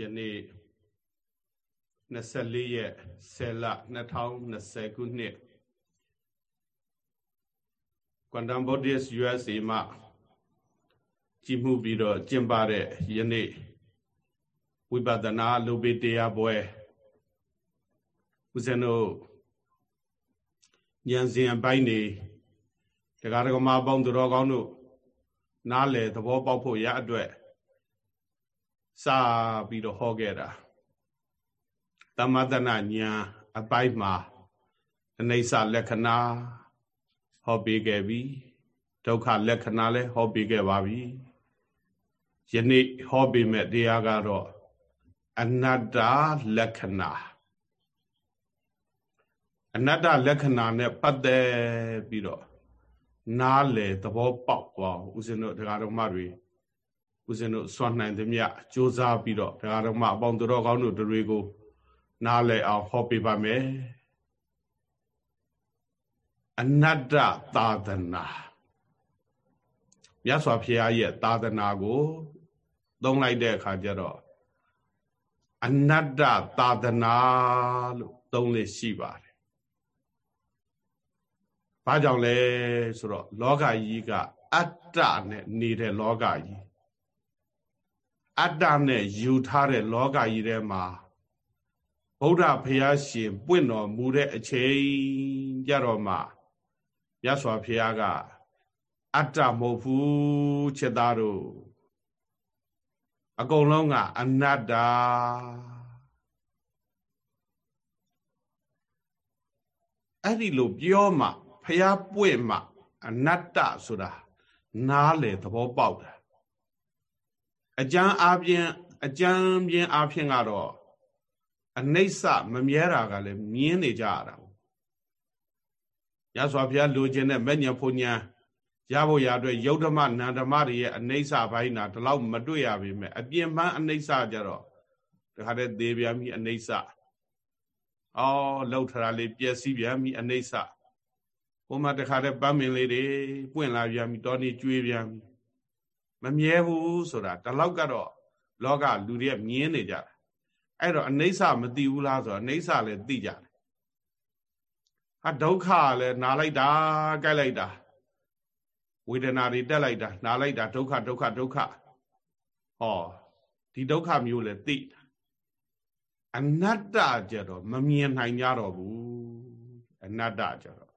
ယနေ့24ရက်10လ2020ခုနှစ် Quantum Buddhist USA မှာကြည်မှုပြီးတော့ကျင့်ပတဲ့ယနေ့ဝိပဿနာလူပိတရားပွဲဦးဇင်းတို့ဉာဏ်စဉ်အပိုင်းနေတရားဓမ္မပေါင်းသူတော်ကောင်းတို့နားလေသဘောပေါက်ဖို့ရအတွက် စပြီးတော့ဟောခဲ့တာသမတနာညာအပိုင်းမှာအနိစ္စလက္ခဏာဟောပေးခဲ့ပြီဒုက္ခလက္ခဏာလည်းဟောပေးခဲ့ပါပြီယနေ့ဟောပေးမဲ့တရားကတော့အနတ္တလက္ခဏာအနတ္တလက္ခဏာနဲ့ပတ်သက်ပြီးတော့နားလေသဘောပေါက်သွားဦးဇင်းတို့ဒကာတော်မတွေ ဦးဇင်းတို့စွန့်နိုင်သမျှစ조사ပြီးတော့ဒကာတော်မအပေါင်းတော်ကောင်းတို့တွေကို နားလည်အောင်ဟောပြပါမယ်အနတ္တသာသနာမြတ်စွာဘုရားရဲ့သာသနာကို သုံးလိုက်တဲ့အခါကျတော့အနတ္တသာသနာလို့သုံးလို့ရှိပါတယ်။ဘာကြောင့်လဲဆိုတော့လောကကြီးကအတ္တနဲ့နေတဲ့လောကကြီး အတ္တနဲ့ယူထားတဲ့လောကကြီးထဲမှာဗုဒ္ဓဘုရားရှင်ပွင့်တော်မူတဲ့အချိန်ကြတော့မှမြတ်စွာဘုရားကအတ္တမဟုတ်ဘူးချက်သားတို့အကုန်လုံးကအနတ္တအဲ့ဒီလိုပြောမှဘုရားပွင့်မှအနတ္တဆိုတာနားလေသဘောပေါက်တာ အကျမ်းအားဖြင့်အကျမ်းပြင်းအားဖြင့်ကတော့အနိစ္စမမြဲတာကလည်းမြင်းနေကြရတာရသော်ဘုရားလိုချင်တဲ့မဲ့ညာဖုန်ညာရဖို့ရအတွက်ယုတ်ဓမ္မနန္ဓမတွေရဲ့အနိစ္စဘိုင်းနာဒီလောက်မတွေ့ရပေမဲ့အပြင်ပန်းအနိစ္စကြတော့တခါတည်းသေးပြန်ပြီအနိစ္စအော်လှုပ်ထတာလေးပျက်စီးပြန်ပြီအနိစ္စဟိုမှာတခါတည်းပန်းမင်လေးတွေပွင့်လာပြန်ပြီတောနေကျွေးပြန်ပြီ မမြဲဘူးဆိုတာဒီလောက်ကတော့လောကလူတွေမြင်နေကြတာအဲ့တော့အနိစ္စမသိဘူးလားဆိုတော့အနိစ္စလည်းသိကြတယ်ဟာဒုက္ခလည်းနားလိုက်တာကြိုက်လိုက်တာဝေဒနာတွေတက်လိုက်တာနားလိုက်တာဒုက္ခဒုက္ခဒုက္ခဟောဒီဒုက္ခမျိုးလည်းသိအနတ္တကြတော့မမြင်နိုင်ကြတော့ဘူးအနတ္တကြတော့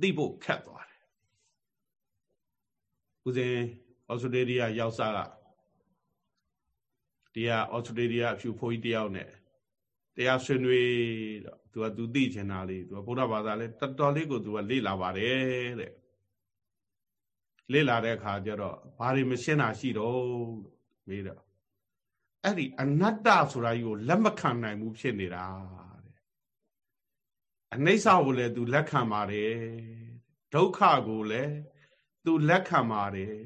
သိဖို့ခက်သွားတယ် ဦးဇင်းဩစတြေးလျရောက်စားကတရားဩစတြေးလျအဖြူဖိုးကြီးတယောက်နဲ့တရားဆွေးနွေးတော့သူကသူသိချင်တာလေးသူကဗုဒ္ဓဘာသာလဲတော်တော်လေးကိုသူကလေ့လာပါတယ်တဲ့လေ့လာတဲ့အခါကျတော့ဘာတွေမရှင်းတာရှိတော့မေးတော့အဲ့ဒီအနတ္တဆိုတာကြီးကိုလက်မခံနိုင်ဘူးဖြစ်နေတာတဲ့အနိစ္စကိုလည်းသူလက်ခံပါတယ်ဒုက္ခကိုလည်း သူလက်ခံပါတယ်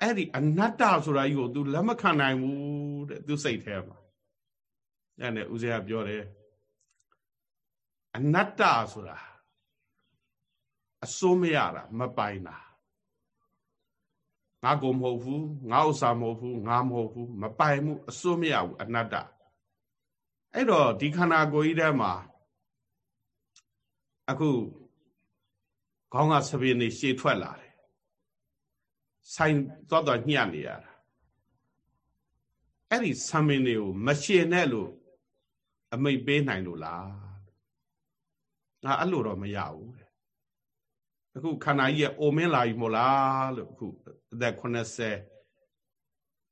အဲ့ဒီအနတ္တဆိုတာကြီးကို तू လက်မခံနိုင်ဘူးတဲ့ तू စိတ်ထဲမှာအဲ့နဲ့ဦးဇေယပြောတယ်အနတ္တဆိုတာအစိုးမရတာမပိုင်တာငါကိုမဟုတ်ဘူးငါဥစ္စာမဟုတ်ဘူးငါမဟုတ်ဘူးမပိုင်မှုအစိုးမရဘူးအနတ္တအဲ့တော့ဒီခန္ဓာကိုယ်ကြီးထဲမှာအခု ခေါင်းကစပင်းနေရှေ့ထွက်လာတယ်ဆိုင်သွားသွားညှက်နေရတာအဲ့ဒီဆံမင်းတွေကိုမရှင်နဲ့လို့အမိတ်ပေးနိုင်လို့လားငါအဲ့လိုတော့မရဘူးတဲ့အခုခန္ဓာကြီးရဲ့အိုမင်းလာပြီမို့လားလို့အခုအသက်80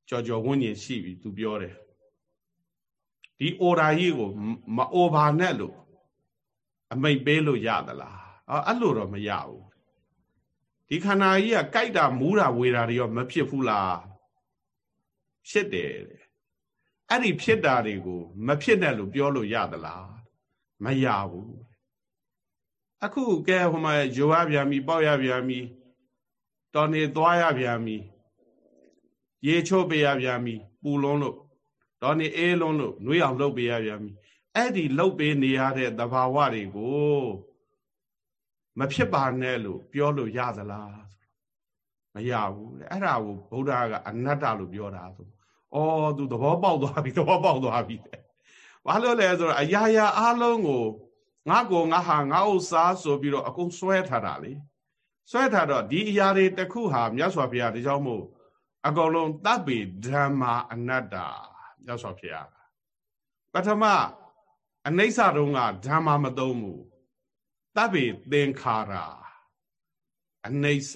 ကြော်ကြော်ဝန်းကျင်ရှိပြီသူပြောတယ်ဒီအိုရာကြီးကိုမအိုပါနဲ့လို့အမိတ်ပေးလို့ရသလား အော်အဲ့လိုတော့မရဘူးဒီခန္ဓာကြီးကကြိုက်တာမူးတာဝေတာတွေရောမဖြစ်ဘူးလားဖြစ်တယ်တဲ့အဲ့ဒီဖြစ်တာတွေကိုမဖြစ်နဲ့လို့ပြောလို့ရသလားမရဘူးအခုကဲဟိုမှာယောရပြန်ပြီပေါက်ရပြန်ပြီတော်နေသွားရပြန်ပြီရေချိုးပေးရပြန်ပြီပူလုံးလို့တော်နေအေးလုံးလို့နှွေးအောင်လုပ်ပေးရပြန်ပြီအဲ့ဒီလုပ်ပေးနေရတဲ့သဘာဝတွေကို မဖြစ်ပါနဲ့လို့ပြောလို့ရသလားမရဘူးတဲ့အဲ့ဒါကိုဗုဒ္ဓကအနတ္တလို့ပြောတာဆိုအော်သူသဘောပေါက်သွားပြီသဘောပေါက်သွားပြီဘာလို့လဲဆိုတော့အရာရာအလုံးကိုငါကိုငါဟာငါဥစ္စာဆိုပြီးတော့အကုန်ဆွဲထားတာလေဆွဲထားတော့ဒီအရာတွေတစ်ခုဟာမြတ်စွာဘုရားဒီကြောင့်မို့အကုန်လုံးတပ်ပေဓမ္မာအနတ္တမြတ်စွာဘုရားပထမအနိစ္စတုံးကဓမ္မာမသုံးဘူး တပ်ပေသင်္ခါရအနိစ္စ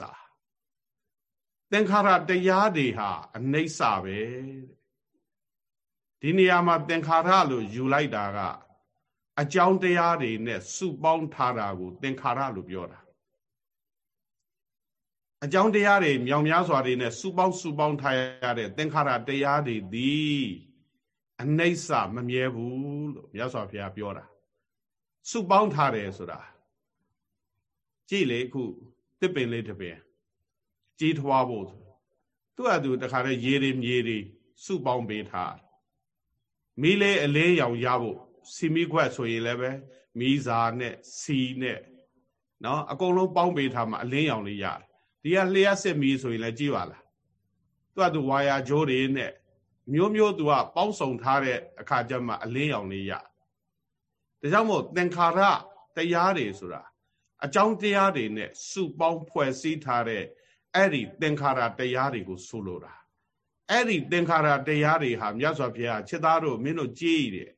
သင်္ခါရတရားတွေဟာအနိစ္စပဲဒီနေရာမှာသင်္ခါရလို့ယူလိုက်တာကအကြောင်းတရားတွေနဲ့စုပေါင်းထားတာကိုသင်္ခါရလို့ပြောတာအကြောင်းတရားတွေမြောင်များစွာတွေနဲ့စုပေါင်းစုပေါင်းထားရတဲ့သင်္ခါရတရားတွေသည်အနိစ္စမမြဲဘူးလို့မြတ်စွာဘုရားပြောတာစုပေါင်းထားတယ်ဆိုတာ ကြည့်လေအခုတစ်ပင်လေးတစ်ပင်ကြီးထွားဖို့သူ့အတူတခါတည်းရေတွေမြေတွေစုပေါင်းပေးထားမီးလေးအလင်းရောင်ရဖို့စီမီခွက်ဆိုရင်လည်းပဲမီးစာနဲ့စီနဲ့နော်အကုန်လုံးပေါင်းပေးထားမှအလင်းရောင်လေးရတယ်ဒီကလျှက်စစ်မီးဆိုရင်လည်းကြည့်ပါလားသူကသူဝါယာကြိုးတွေနဲ့မျိုးမျိုးသူကပေါင်းစုံထားတဲ့အခါကျမှအလင်းရောင်လေးရဒါကြောင့်မို့သင်္ခါရတရားတွေဆိုတာ အကြောင်းတရားတွေနဲ့စုပေါင်းဖွဲ့စည်းထားတဲ့အဲ့ဒီသင်္ခါရတရားတွေကိုဆိုလိုတာအဲ့ဒီသင်္ခါရတရားတွေဟာမြတ်စွာဘုရားခြေသားတို့မင်းတို့ကြည်တယ်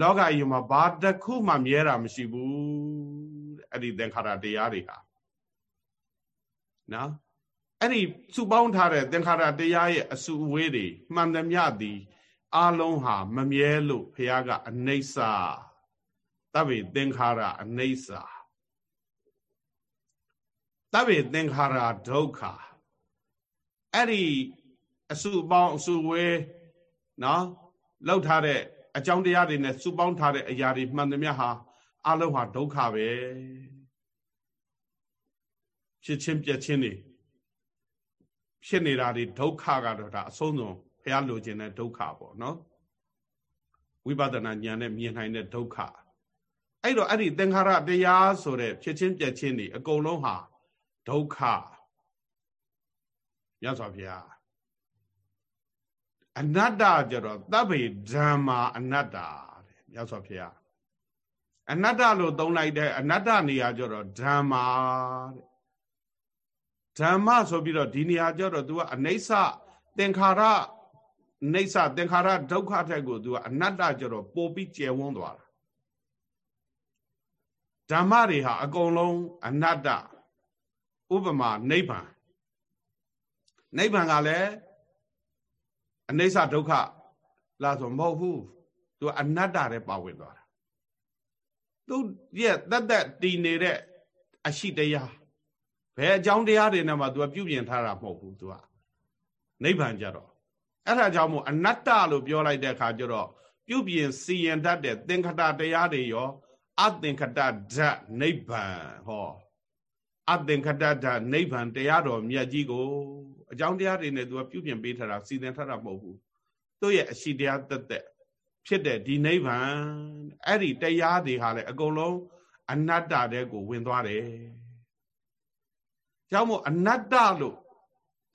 လောကကြီးမှာဘာတစ်ခုမှမြဲတာမရှိဘူးအဲ့ဒီသင်္ခါရတရားတွေဟာနော်အဲ့ဒီစုပေါင်းထားတဲ့သင်္ခါရတရားရဲ့အစုအဝေးတွေမှန်သမျှသည်အလုံးဟာမမြဲလို့ဘုရားကအနိစ္စတဗ္ဗေသင်္ခါရအနိစ္စ တဗ္ဗေသင်္ခါရဒုက္ခအဲ့ဒီအစုပေါင်းအစုဝေးနော်လောက်ထားတဲ့အကြောင်းတရားတွေနဲ့စုပေါင်းထားတဲ့အရာတွေမှန်သမျှဟာအလုံးဟာဒုက္ခပဲဖြစ်ချင်းပြက်ချင်းတွေဖြစ်နေတာတွေဒုက္ခကတော့ဒါအဆုံးစုံဖះလိုချင်တဲ့ဒုက္ခပေါ့နော်ဝိပဿနာဉာဏ်နဲ့မြင်နိုင်တဲ့ဒုက္ခအဲ့တော့အဲ့ဒီသင်္ခါရတရားဆိုတဲ့ဖြစ်ချင်းပြက်ချင်းတွေအကုန်လုံးဟာ ဒုက္ခမြတ်စွာဘုရားအနတ္တကြတော့သဗ္ဗေဓမ္မာအနတ္တတဲ့မြတ်စွာဘုရားအနတ္တလို့သုံးလိုက်တဲ့အနတ္တနေရာကြတော့ဓမ္မာတဲ့ဓမ္မဆိုပြီးတော့ဒီနေရာကြတော့ तू ကအနိစ္စသင်္ခါရနေဆသင်္ခါရဒုက္ခထက်ကို तू ကအနတ္တကြတော့ပိုပြီးကျယ်ဝန်းသွားတာဓမ္မတွေဟာအကုန်လုံးအနတ္တ ဥပမာနိဗ္ဗာန်နိဗ္ဗာန်ကလည်းအနိစ္စဒုက္ခလားဆိုမဟုတ်ဘူးသူအနတ္တတဲ့ပါဝင်သွားတာသူရဲ့တက်တက်တည်နေတဲ့အရှိတရားဘယ်အကြောင်းတရားတွေနဲ့မှ तू ပြုပြင်ထားတာမဟုတ်ဘူး तू ကနိဗ္ဗာန်ကြတော့အဲ့ဒါကြောင့်မို့အနတ္တလို့ပြောလိုက်တဲ့အခါကျတော့ပြုပြင်စီရင်တတ်တဲ့သင်္ခတတရားတွေရောအသင်္ခတဓာတ်နိဗ္ဗာန်ဟော အသင်္ခတဓာတ်နိဗ္ဗာန်တရားတော်မြတ်ကြီးကိုအကြောင်းတရားတွေနဲ့ तू ကပြုပြင်ပေးထားတာစီစဉ်ထားတာမဟုတ်ဘူးသူ့ရဲ့အရှိတရားသက်သက်ဖြစ်တဲ့ဒီနိဗ္ဗာန်အဲ့ဒီတရားတွေဟာလည်းအကုန်လုံးအနတ္တတဲ့ကိုဝင်သွားတယ်ကြောင့်မို့အနတ္တလို့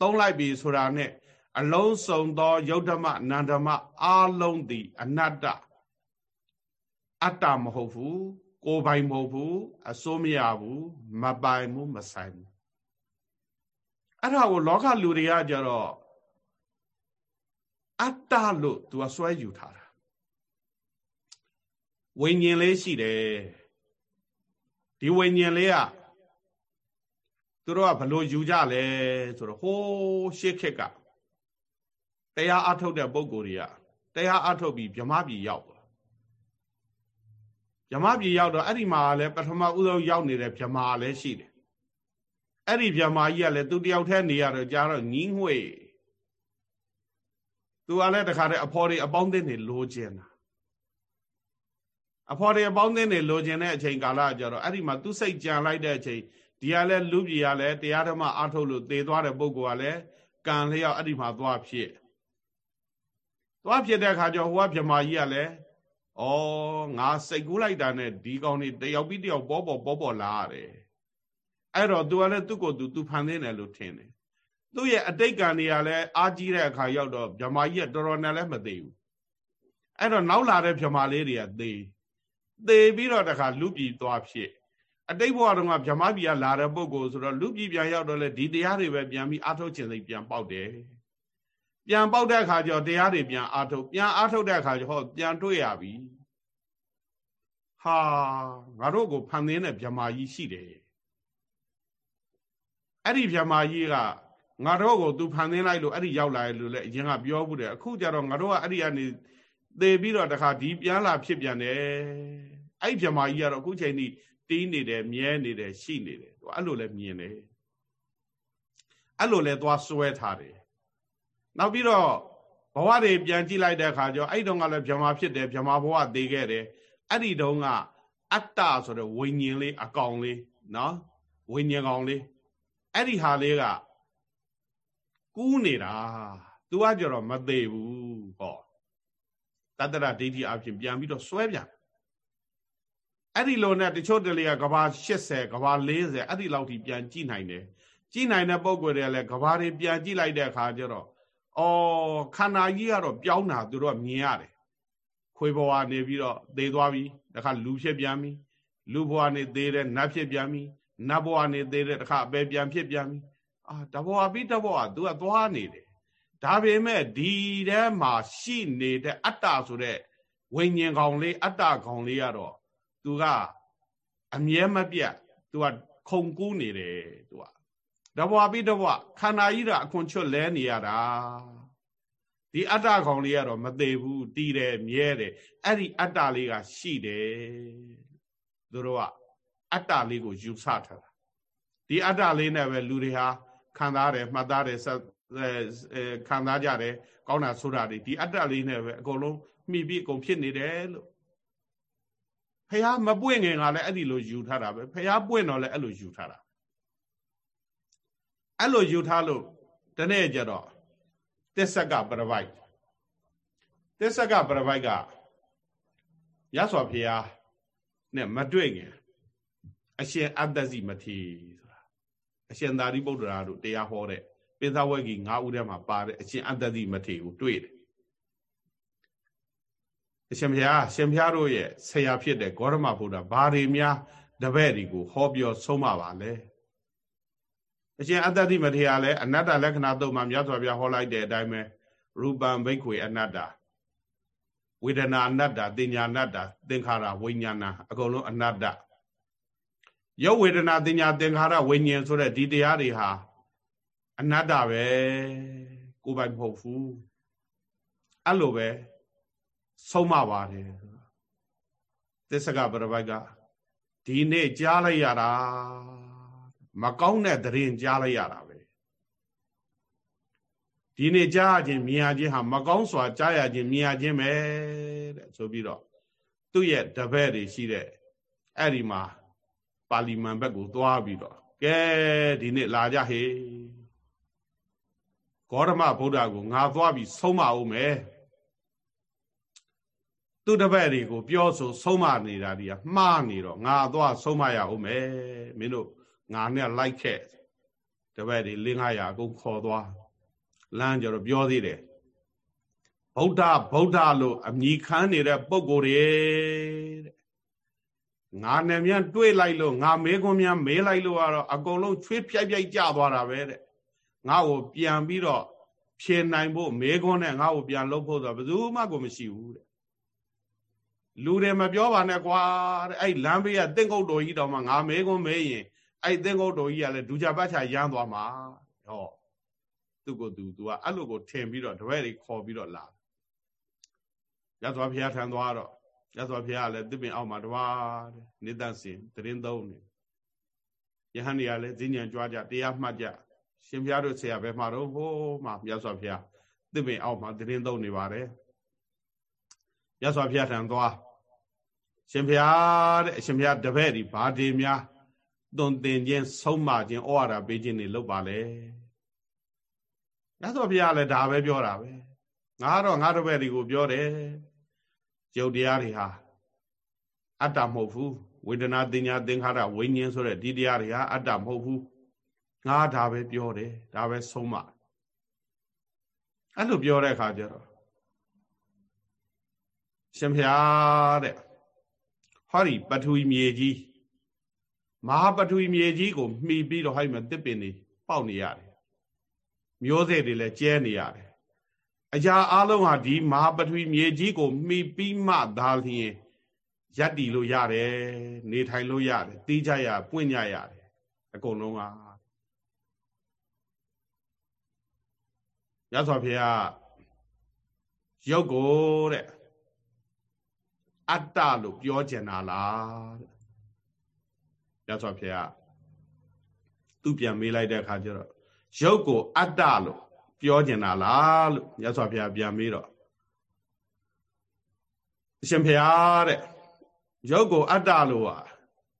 သုံးလိုက်ပြီဆိုတာနဲ့အလုံးစုံသောယုတ်ဓမ္မနန္ဓမ္မအာလုံးသည် အနတ္တအတ္တမဟုတ်ဘူး ကိုယ်ပိုင်မဟုတ်ဘူးအစိုးမရဘူးမပိုင်ဘူးမဆိုင်ဘူးအဲ့ဒါကိုလောကလူတွေကကြတော့အတ္တလို့သူကစွဲယူထားတာဝိညာဉ်လေးရှိတယ်ဒီဝိညာဉ်လေးကသူတို့ကဘလို့ယူကြလဲဆိုတော့ဟိုးရှေ့ခက်ကတရားအထုတ်တဲ့ပုံကိုယ်တွေကတရားအထုတ်ပြီးဗြဟ္မပြည်ရောက် ဗြဟ္မပြည်ရောက်တော့အဲ့ဒီမှာလည်းပထမဥဆုံးရောက်နေတဲ့ဗြဟ္မာလည်းရှိတယ်အဲ့ဒီဗြဟ္မာကြီးကလည်းသူတယောက်တည်းနေရတော့ကြာတော့ညီးငွေ့သူကလည်းတခါတည်းအဖော်တွေအပေါင်းအသင်းတွေလိုချင်တာအဖော်တွေအပေါင်းအသင်းတွေလိုချင်တဲ့အချိန်ကာလကြတော့အဲ့ဒီမှာသူစိတ်ကြံလိုက်တဲ့အချိန်ဒီကလည်းလူပြည်ကလည်းတရားဓမ္မအထုတ်လို့သေသွားတဲ့ပုဂ္ဂိုလ်ကလည်းကံလျောက်အဲ့ဒီမှာသွားဖြစ်သွားဖြစ်တဲ့အခါကျဟိုကဗြဟ္မာကြီးကလည်း ဩငါစိတ်ကူးလိုက်တာနဲ့ဒီကောင်တွေတယောက်ပြီးတယောက်ပေါ်ပေါ်ပေါ်ပေါ်လာရတယ်အဲ့တော့ तू ကလည်းသူ့ကိုယ်သူ तू ဖန်သင်းတယ်လို့ထင်တယ်သူ့ရဲ့အတိတ်ကံတွေကလည်းအာကြီးတဲ့အခါရောက်တော့ဗြဟ္မာကြီးကတော်တော်နဲ့လည်းမသေးဘူးအဲ့တော့နောက်လာတဲ့ဗြဟ္မာလေးတွေကသေသေပြီးတော့တခါလူပြည်သွားဖြစ်အတိတ်ဘဝတုန်းကဗြဟ္မာပြည်ကလာတဲ့ပုဂ္ဂိုလ်ဆိုတော့လူပြည်ပြန်ရောက်တော့လေဒီတရားတွေပဲပြန်ပြီးအာထုတ်ခြင်းစိတ်ပြန်ပေါက်တယ် ပြန်ပေါက်တဲ့အခါကျတော့တရားတွေပြန်အာထုတ်ပြန်အာထုတ်တဲ့အခါကျဟောပြန်တွေ့ရပြီဟာငါတို့ကိုဖန်သင်းတဲ့ဗြဟ္မာကြီးရှိတယ်အဲ့ဒီဗြဟ္မာကြီးကငါတို့ကိုသူဖန်သင်းလိုက်လို့အဲ့ဒီရောက်လာလို့လည်းအရင်ကပြောဘူးတယ်အခုကျတော့ငါတို့ကအဲ့ဒီကနေသေပြီးတော့တခါဒီပြန်လာဖြစ်ပြန်တယ်အဲ့ဒီဗြဟ္မာကြီးကတော့အခုချိန်ထိတီးနေတယ်မြဲနေတယ်ရှိနေတယ်သူအဲ့လိုလည်းမြင်တယ်အဲ့လိုလည်းသွားစွဲထားတယ် နောက်ပြီးတော့ဘဝတွေပြန်ကြည့်လိုက်တဲ့အခါကျတော့အဲ့တုန်းကလည်းဗြဟ္မာဖြစ်တယ်ဗြဟ္မာဘဝသေးခဲ့တယ်အဲ့ဒီတုန်းကအတ္တဆိုတဲ့ဝိညာဉ်လေးအကောင်လေးနော်ဝိညာဉ်ကောင်လေးအဲ့ဒီဟာလေးကကူးနေတာ तू ကကြတော့မသေးဘူးဟောတတ္တရဒိဋ္ဌိအဖြစ်ပြန်ပြီးတော့စွဲပြန်အဲ့ဒီလိုနဲ့တချို့တလေကကဘာ80ကဘာ40အဲ့ဒီလောက်ထိပြန်ကြည့်နိုင်တယ်ကြည့်နိုင်တဲ့ပုံကွယ်တွေလည်းကဘာတွေပြန်ကြည့်လိုက်တဲ့အခါကျတော့ အော်ခန္ဓာကြီးကတော့ပြောင်းတာသူတို့ကမြင်ရတယ်ခွေးဘဝနေပြီးတော့သေသွားပြီတခါလူဖြစ်ပြန်ပြီလူဘဝနေသေးတယ်နတ်ဖြစ်ပြန်ပြီနတ်ဘဝနေသေးတယ်တခါအပေပြန်ဖြစ်ပြန်ပြီအာတဘဝပြီးတဘဝ तू ကသွားနေတယ်ဒါပေမဲ့ဒီထဲမှာရှိနေတဲ့အတ္တဆိုတဲ့ဝိညာဉ်ကောင်လေးအတ္တကောင်လေးကတော့ तू ကအမြဲမပြတ် तू ကခုံကူးနေတယ် तू က တဘဝပြီးတဘဝခန္ဓာကြီးကအခွန်ချွတ်လဲနေရတာဒီအတ္တကောင်လေးကတော့မသေးဘူးတီးတယ်မြဲတယ်အဲ့ဒီအတ္တလေးကရှိတယ်သူတို့ကအတ္တလေးကိုယူဆထားတာဒီအတ္တလေးနဲ့ပဲလူတွေဟာခံစားတယ်မှတ်သားတယ်ခံစားကြတယ်ကောင်းတာဆိုတာတွေဒီအတ္တလေးနဲ့ပဲအကုန်လုံးမှီပြီးအကုန်ဖြစ်နေတယ်လို့ဖះမပွင့်ငင်ကလည်းအဲ့ဒီလိုယူထားတာပဲဖះပွင့်တော့လည်းအဲ့လိုယူထားတာ အဲ့လိုယူထားလို့တနေ့ကျတော့တစ္ဆကပရပိုက်တစ္ဆကပရပိုက်ကရသော်ဖះနဲ့မတွေ့ငင်အရှင်အတ္တစီမထေဆိုတာအရှင်သာရိပုတ္တရာတို့တရားဟောတဲ့ပိသဝဂီ၅ဦးထဲမှာပါတဲ့အရှင်အတ္တစီမထေကိုတွေ့တယ်အရှင်ဘုရားရှင်ဘုရားတို့ရဲ့ဆရာဖြစ်တဲ့ဂေါရမဘုရားဘာတွေများတပည့်တွေကိုဟောပြောဆုံးမပါလဲ အရှင်အတ္တတိမထေရလည်းအနတ္တလက္ခဏာတုံမှာမြတ်စွာဘုရားဟောလိုက်တဲ့အတိုင်းပဲရူပံဘိက္ခွေအနတ္တဝေဒနာအနတ္တတင်ညာအနတ္တသင်္ခါရဝိညာဏအကုန်လုံးအနတ္တရုပ်ဝေဒနာတင်ညာသင်္ခါရဝိညာဉ်ဆိုတဲ့ဒီတရားတွေဟာအနတ္တပဲကိုယ်ပိုင်မဟုတ်ဘူးအဲ့လိုပဲဆုံးမပါတယ်သစ္စကပရပိုက်ကဒီနေ့ကြားလိုက်ရတာ မကောင်းတဲ့သတင်းကြားလိုက်ရတာပဲဒီနေ့ကြားခြင်းမြင်ရခြင်းဟာမကောင်းစွာကြားရခြင်းမြင်ရခြင်းပဲတဲ့ဆိုပြီးတော့သူ့ရဲ့တပည့်တွေရှိတဲ့အဲ့ဒီမှာပါလီမန်ဘက်ကိုသွားပြီးတော့ကဲဒီနေ့လာကြဟေဂေါရမဗုဒ္ဓကိုငါသွားပြီးဆုံးမအောင်မယ်သူတပည့်တွေကိုပြောဆိုဆုံးမနေတာဒီကမှားနေတော့ငါသွားဆုံးမရအောင်မယ်မင်းတို့ ငါနဲ့လိုက်ခဲ့တပည့်တွေလင်း900အကုန်ခေါ်သွားလမ်းကြတော့ပြောသေးတယ်ဗုဒ္ဓဗုဒ္ဓလို့အမိခံနေတဲ့ပုံကိုယ်တွေတဲ့ငါနဲ့မြန်တွေးလိုက်လို့ငါမေးခွန်းမြန်မေးလိုက်လို့ကတော့အကုန်လုံးချွေးပြိုက်ပြိုက်ကြသွားတာပဲတဲ့ငါ့ကိုပြန်ပြီးတော့ဖြေနိုင်ဖို့မေးခွန်းနဲ့ငါ့ကိုပြန်လုပ်ဖို့ဆိုတော့ဘယ်သူမှကိုမရှိဘူးတဲ့လူတွေမပြောပါနဲ့ကွာတဲ့အဲ့လမ်းဘေးကတင့်ကုတ်တော်ကြီးတောင်မှငါမေးခွန်းမေးရင် အဲ့တင့်ကုတ်တော်ကြီးကလည်းဒူချပတ်ချာရမ်းသွားမှာဟောသူ့ကိုသူသူကအဲ့လိုကိုထင်ပြီးတော့တပည့်တွေခေါ်ပြီးတော့လာရသော်ဘုရားထံသွားတော့ရသော်ဘုရားလည်းသစ်ပင်အောက်မှာတဝါတဲ့နေတတ်စင်တရင်သုံးနေယဟန်တွေကလည်းဈဉ္ဉံကြွားကြတရားမှတ်ကြရှင်ဘုရားတို့ဆရာပဲမှာတော့ဟိုးမှာမြတ်စွာဘုရားသစ်ပင်အောက်မှာတရင်သုံးနေပါတယ်ရသော်ဘုရားထံသွားရှင်ဘုရားတဲ့အရှင်ဘုရားတပည့်ဒီဘာဒီများ သွန်သင်ခြင်းဆုံးမခြင်းဩဝါဒပေးခြင်းတွေလုပ်ပါလေရသော်ဘုရားလည်းဒါပဲပြောတာပဲငါတော့ငါတပည့်တွေကိုပြောတယ်ရုပ်တရားတွေဟာအတ္တမဟုတ်ဘူးဝေဒနာတင်ညာသင်္ခါရဝိညာဉ်ဆိုတဲ့ဒီတရားတွေဟာအတ္တမဟုတ်ဘူးငါဒါပဲပြောတယ်ဒါပဲဆုံးမအဲ့လိုပြောတဲ့အခါကျတော့ရှင်ဖျားတဲ့ဟောဒီပထဝီမြေကြီး မဟာပထဝီမြေကြီးကိုမှီပြီးတော့ဟိုက်မှာတစ်ပင်နေပေါက်နေရတယ်မျိုးစေ့တွေလည်းကျဲနေရတယ်အရာအလုံးဟာဒီမဟာပထဝီမြေကြီးကိုမှီပြီးမှသာလျှင်ရက်တီလို့ရတယ်နေထိုင်လို့ရတယ်တီးကြရပွင့်ကြရတယ်အကုန်လုံးကရသော်ဖေကရုပ်ကိုတဲ့အတ္တလို့ပြောကျင်တာလားတဲ့ ရသော်ဖေကသူပြန်မေးလိုက်တဲ့အခါကျတော့ရုပ်ကိုအတ္တလို့ပြောကျင်တာလားလို့ရသော်ဖေကပြန်မေးတော့အရှင်ဖေတဲ့ရုပ်ကိုအတ္တလို့อ่ะ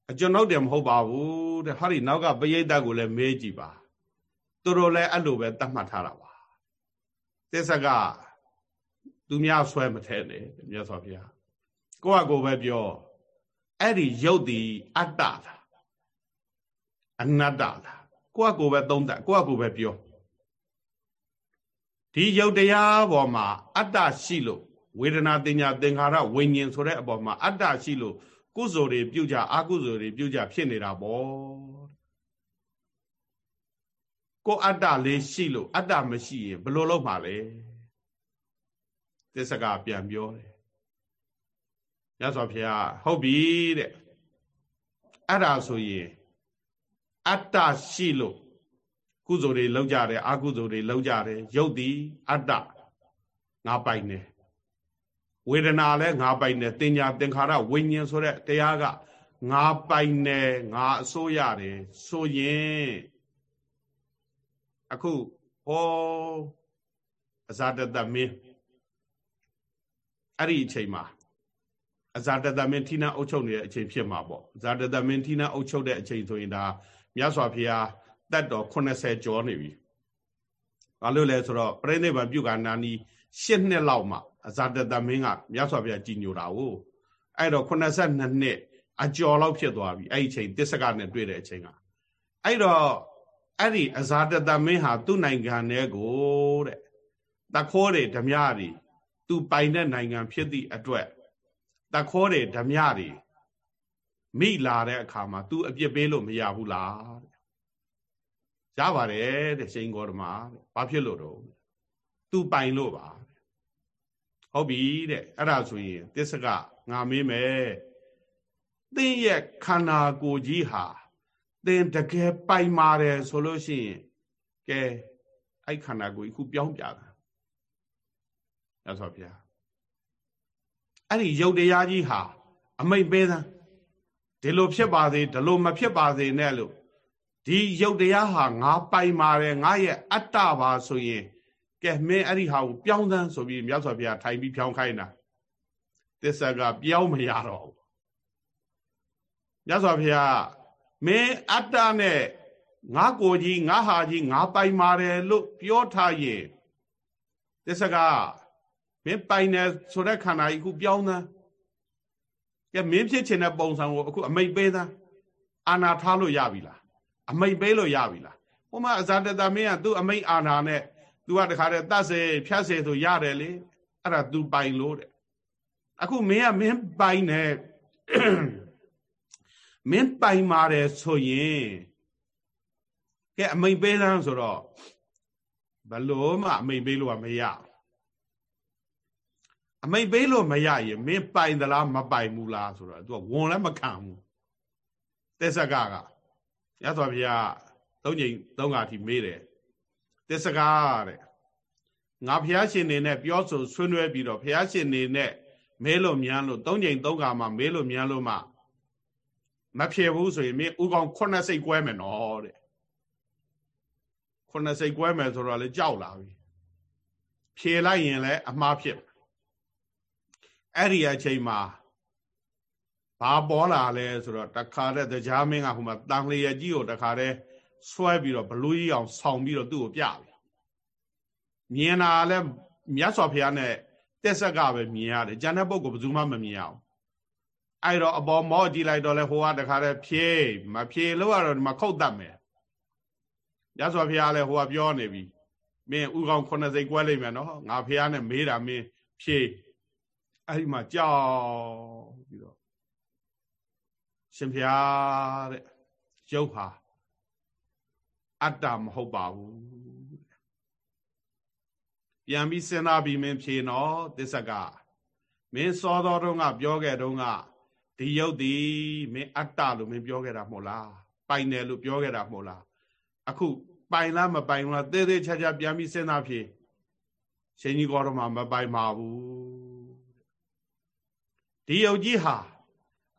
အကျွန်ုပ်တယ်မဟုတ်ပါဘူးတဲ့ဟာဒီနောက်ကပရိသတ်ကိုလည်းမေးကြည့်ပါသူတို့လည်းအဲ့လိုပဲတတ်မှတ်ထားတာပါသစ္စာကသူများဆွဲမထဲနဲ့မြတ်စွာဘုရားကိုယ့်အကိုပဲပြောအဲ့ဒီရုပ်ဒီအတ္တလား အနတ္တလားကိုယ့်အကိုပဲသုံးသပ်ကိုယ့်အကိုပဲပြောဒီရုပ်တရားပေါ်မှာအတ္တရှိလို့ဝေဒနာတင်ညာသင်္ခါရဝိညာဉ်ဆိုတဲ့အပေါ်မှာအတ္တရှိလို့ကုသိုလ်တွေပြုကြအကုသိုလ်တွေပြုကြဖြစ်နေတာပေါ့ကိုအတ္တလေးရှိလို့အတ္တမရှိရင်ဘယ်လိုလုပ်မှာလဲသစ္စကပြန်ပြောတယ်ရသော်ဖေဟာဟုတ်ပြီတဲ့အဲ့ဒါဆိုရင် အတ္တရှိလို့ကုသိုလ်တွေလုပ်ကြတယ်အကုသိုလ်တွေလုပ်ကြတယ်ရုပ်သည်အတ္တငါပိုင်တယ်ဝေဒနာလည်းငါပိုင်တယ်တင်ညာသင်္ခါရဝိညာဉ်ဆိုတဲ့တရားကငါပိုင်တယ်ငါအစိုးရတယ်ဆိုရင်အခုဟောအဇာတတမင်းအဲ့ဒီအချိန်မှာအဇာတတမင်းထိနာအုပ်ချုပ်နေတဲ့အချိန်ဖြစ်မှာပေါ့ဇာတတမင်းထိနာအုပ်ချုပ်တဲ့အချိန်ဆိုရင်ဒါ မြတ်စွာဘုရားတတ်တော်80ကျော်နေပြီဘာလို့လဲဆိုတော့ပြိဋိဘံပြုကနာနီ၈နှစ်လောက်မှအဇာတတမင်းကမြတ်စွာဘုရားကြည်ညိုတာကိုအဲ့တော့82နှစ်အကျော်လောက်ဖြစ်သွားပြီအဲ့ဒီအချိန်တစ္ဆကနဲ့တွေ့တဲ့အချိန်ကအဲ့တော့အဲ့ဒီအဇာတတမင်းဟာသူ့နိုင်ငံထဲကိုတဲ့တခိုးတွေဓမြတွေသူပိုင်တဲ့နိုင်ငံဖြစ်သည့်အတွက်တခိုးတွေဓမြတွေ မိလာတဲ့အခါမှာ तू အပြစ်ပေးလို့မရဘူးလားတဲ့ရပါတယ်တဲ့ရှင်ဂေါတမတဲ့ဘာဖြစ်လို့တော့ तू ပိုင်လို့ပါဟုတ်ပြီတဲ့အဲ့ဒါဆိုရင်တစ္ဆကငါမေးမယ်သင်ရဲ့ခန္ဓာကိုယ်ကြီးဟာသင်တကယ်ပိုင်ပါတယ်ဆိုလို့ရှိရင်ကဲအဲ့ခန္ဓာကိုယ်ခုပြောင်းပြတာရသော်ဗျာအဲ့ဒီယုတ်တရားကြီးဟာ အမိတ်ပေးသံ ဒီလိုဖြစ်ပါစေဒီလိုမဖြစ်ပါစေနဲ့လို့ဒီယုတ်တရားဟာငါပိုင်ပါတယ်ငါရဲ့အတ္တပါဆိုရင်ကဲမင်းအဲ့ဒီဟာကိုပြောင်းသန်းဆိုပြီးမြတ်စွာဘုရားထိုင်ပြီးဖြောင်းခိုင်းတာသစ္စာကပြောင်းမရတော့ဘူးမြတ်စွာဘုရားမင်းအတ္တနဲ့ငါကိုကြီးငါဟာကြီးငါပိုင်ပါတယ်လို့ပြောထားရင်သစ္စာကမင်းပိုင်တယ်ဆိုတဲ့ခန္ဓာကြီးခုပြောင်းသန်း ကဲမင်းဖြစ်ချင်တဲ့ပုံစံကိုအခုအမိတ်ပေးသန်းအာနာထားလို့ရပြီလားအမိတ်ပေးလို့ရပြီလားဟိုမှာအဇာတတမင်းကသူ့အမိတ်အာနာနဲ့ तू ကတခါတည်းတတ်စေဖြတ်စေဆိုရတယ်လေအဲ့ဒါ तू ပိုင်လို့တဲ့အခုမင်းကမင်းပိုင်တယ်မင်းပိုင်ပါတယ်ဆိုရင်ကဲအမိန်ပေးသန်းဆိုတော့ဘလို့မှအမိန်ပေးလို့ကမရ အမိန်ပေးလို့မရရင်မင်းပိုင်သလားမပိုင်ဘူးလားဆိုတော့ तू ကဝန်လည်းမခံဘူးတက်ဆက်ကကရသော်ဗျာသုံးချိန်သုံးခါထိမေးတယ်တက်စကားတဲ့ငါဘုရားရှင်နေနဲ့ပြောဆိုဆွေးနွေးပြီးတော့ဘုရားရှင်နေနဲ့မဲလို့မြန်းလို့သုံးချိန်သုံးခါမှမဲလို့မြန်းလို့မှမဖြေဘူးဆိုရင်မင်းဥကောင်ခုနှစ်စိတ်ကွဲမယ်နော်တဲ့ခုနှစ်စိတ်ကွဲမယ်ဆိုတော့လေကြောက်လာပြီဖြေလိုက်ရင်လည်းအမှားဖြစ် အဲ့ဒီအချိန်မှာဘာပေါ်လာလဲဆိုတော့တခါတဲ့တရားမင်းကဟိုမှာတန်လျက်ကြီးကိုတခါတဲ့ဆွဲပြီးတော့ဘလူးကြီးအောင်ဆောင်းပြီးတော့သူ့ကိုပြပြီမြင်တာလည်းမြတ်စွာဘုရားနဲ့တက်ဆက်ကပဲမြင်ရတယ်ကျန်တဲ့ပုဂ္ဂိုလ်ဘယ်သူမှမမြင်အောင်အဲ့တော့အပေါ်မော့ကြည့်လိုက်တော့လဲဟိုကတခါတည်းဖြေးမဖြေးလို့ကတော့ဒီမှာခုတ်တတ်မယ်ရသော်ဖះလည်းဟိုကပြောနေပြီမင်းဥကောင်ခုနှစ်စိတ်ကွဲလိုက်မယ်နော်ငါဖះနဲ့မေးတာမင်းဖြေ အဲ့ဒီမှာကြောက်ပြီးတော့ရှင်ဖះတဲ့ရုပ်ဟာအတ္တမဟုတ်ပါဘူးပြန်ပြီးစဉ်းစားပြီးမင်းဖြေနော်သစ္စကမင်းစောတော်တုန်းကပြောခဲ့တုန်းကဒီယုတ်ဒီမင်းအတ္တလို့မင်းပြောခဲ့တာမဟုတ်လားပိုင်တယ်လို့ပြောခဲ့တာမဟုတ်လားအခုပိုင်လားမပိုင်လားသေးသေးချာချာပြန်ပြီးစဉ်းစားဖြေရှင်ကြီးကောတော့မှမပိုင်ပါဘူး ဒီယုတ်ကြီးဟာ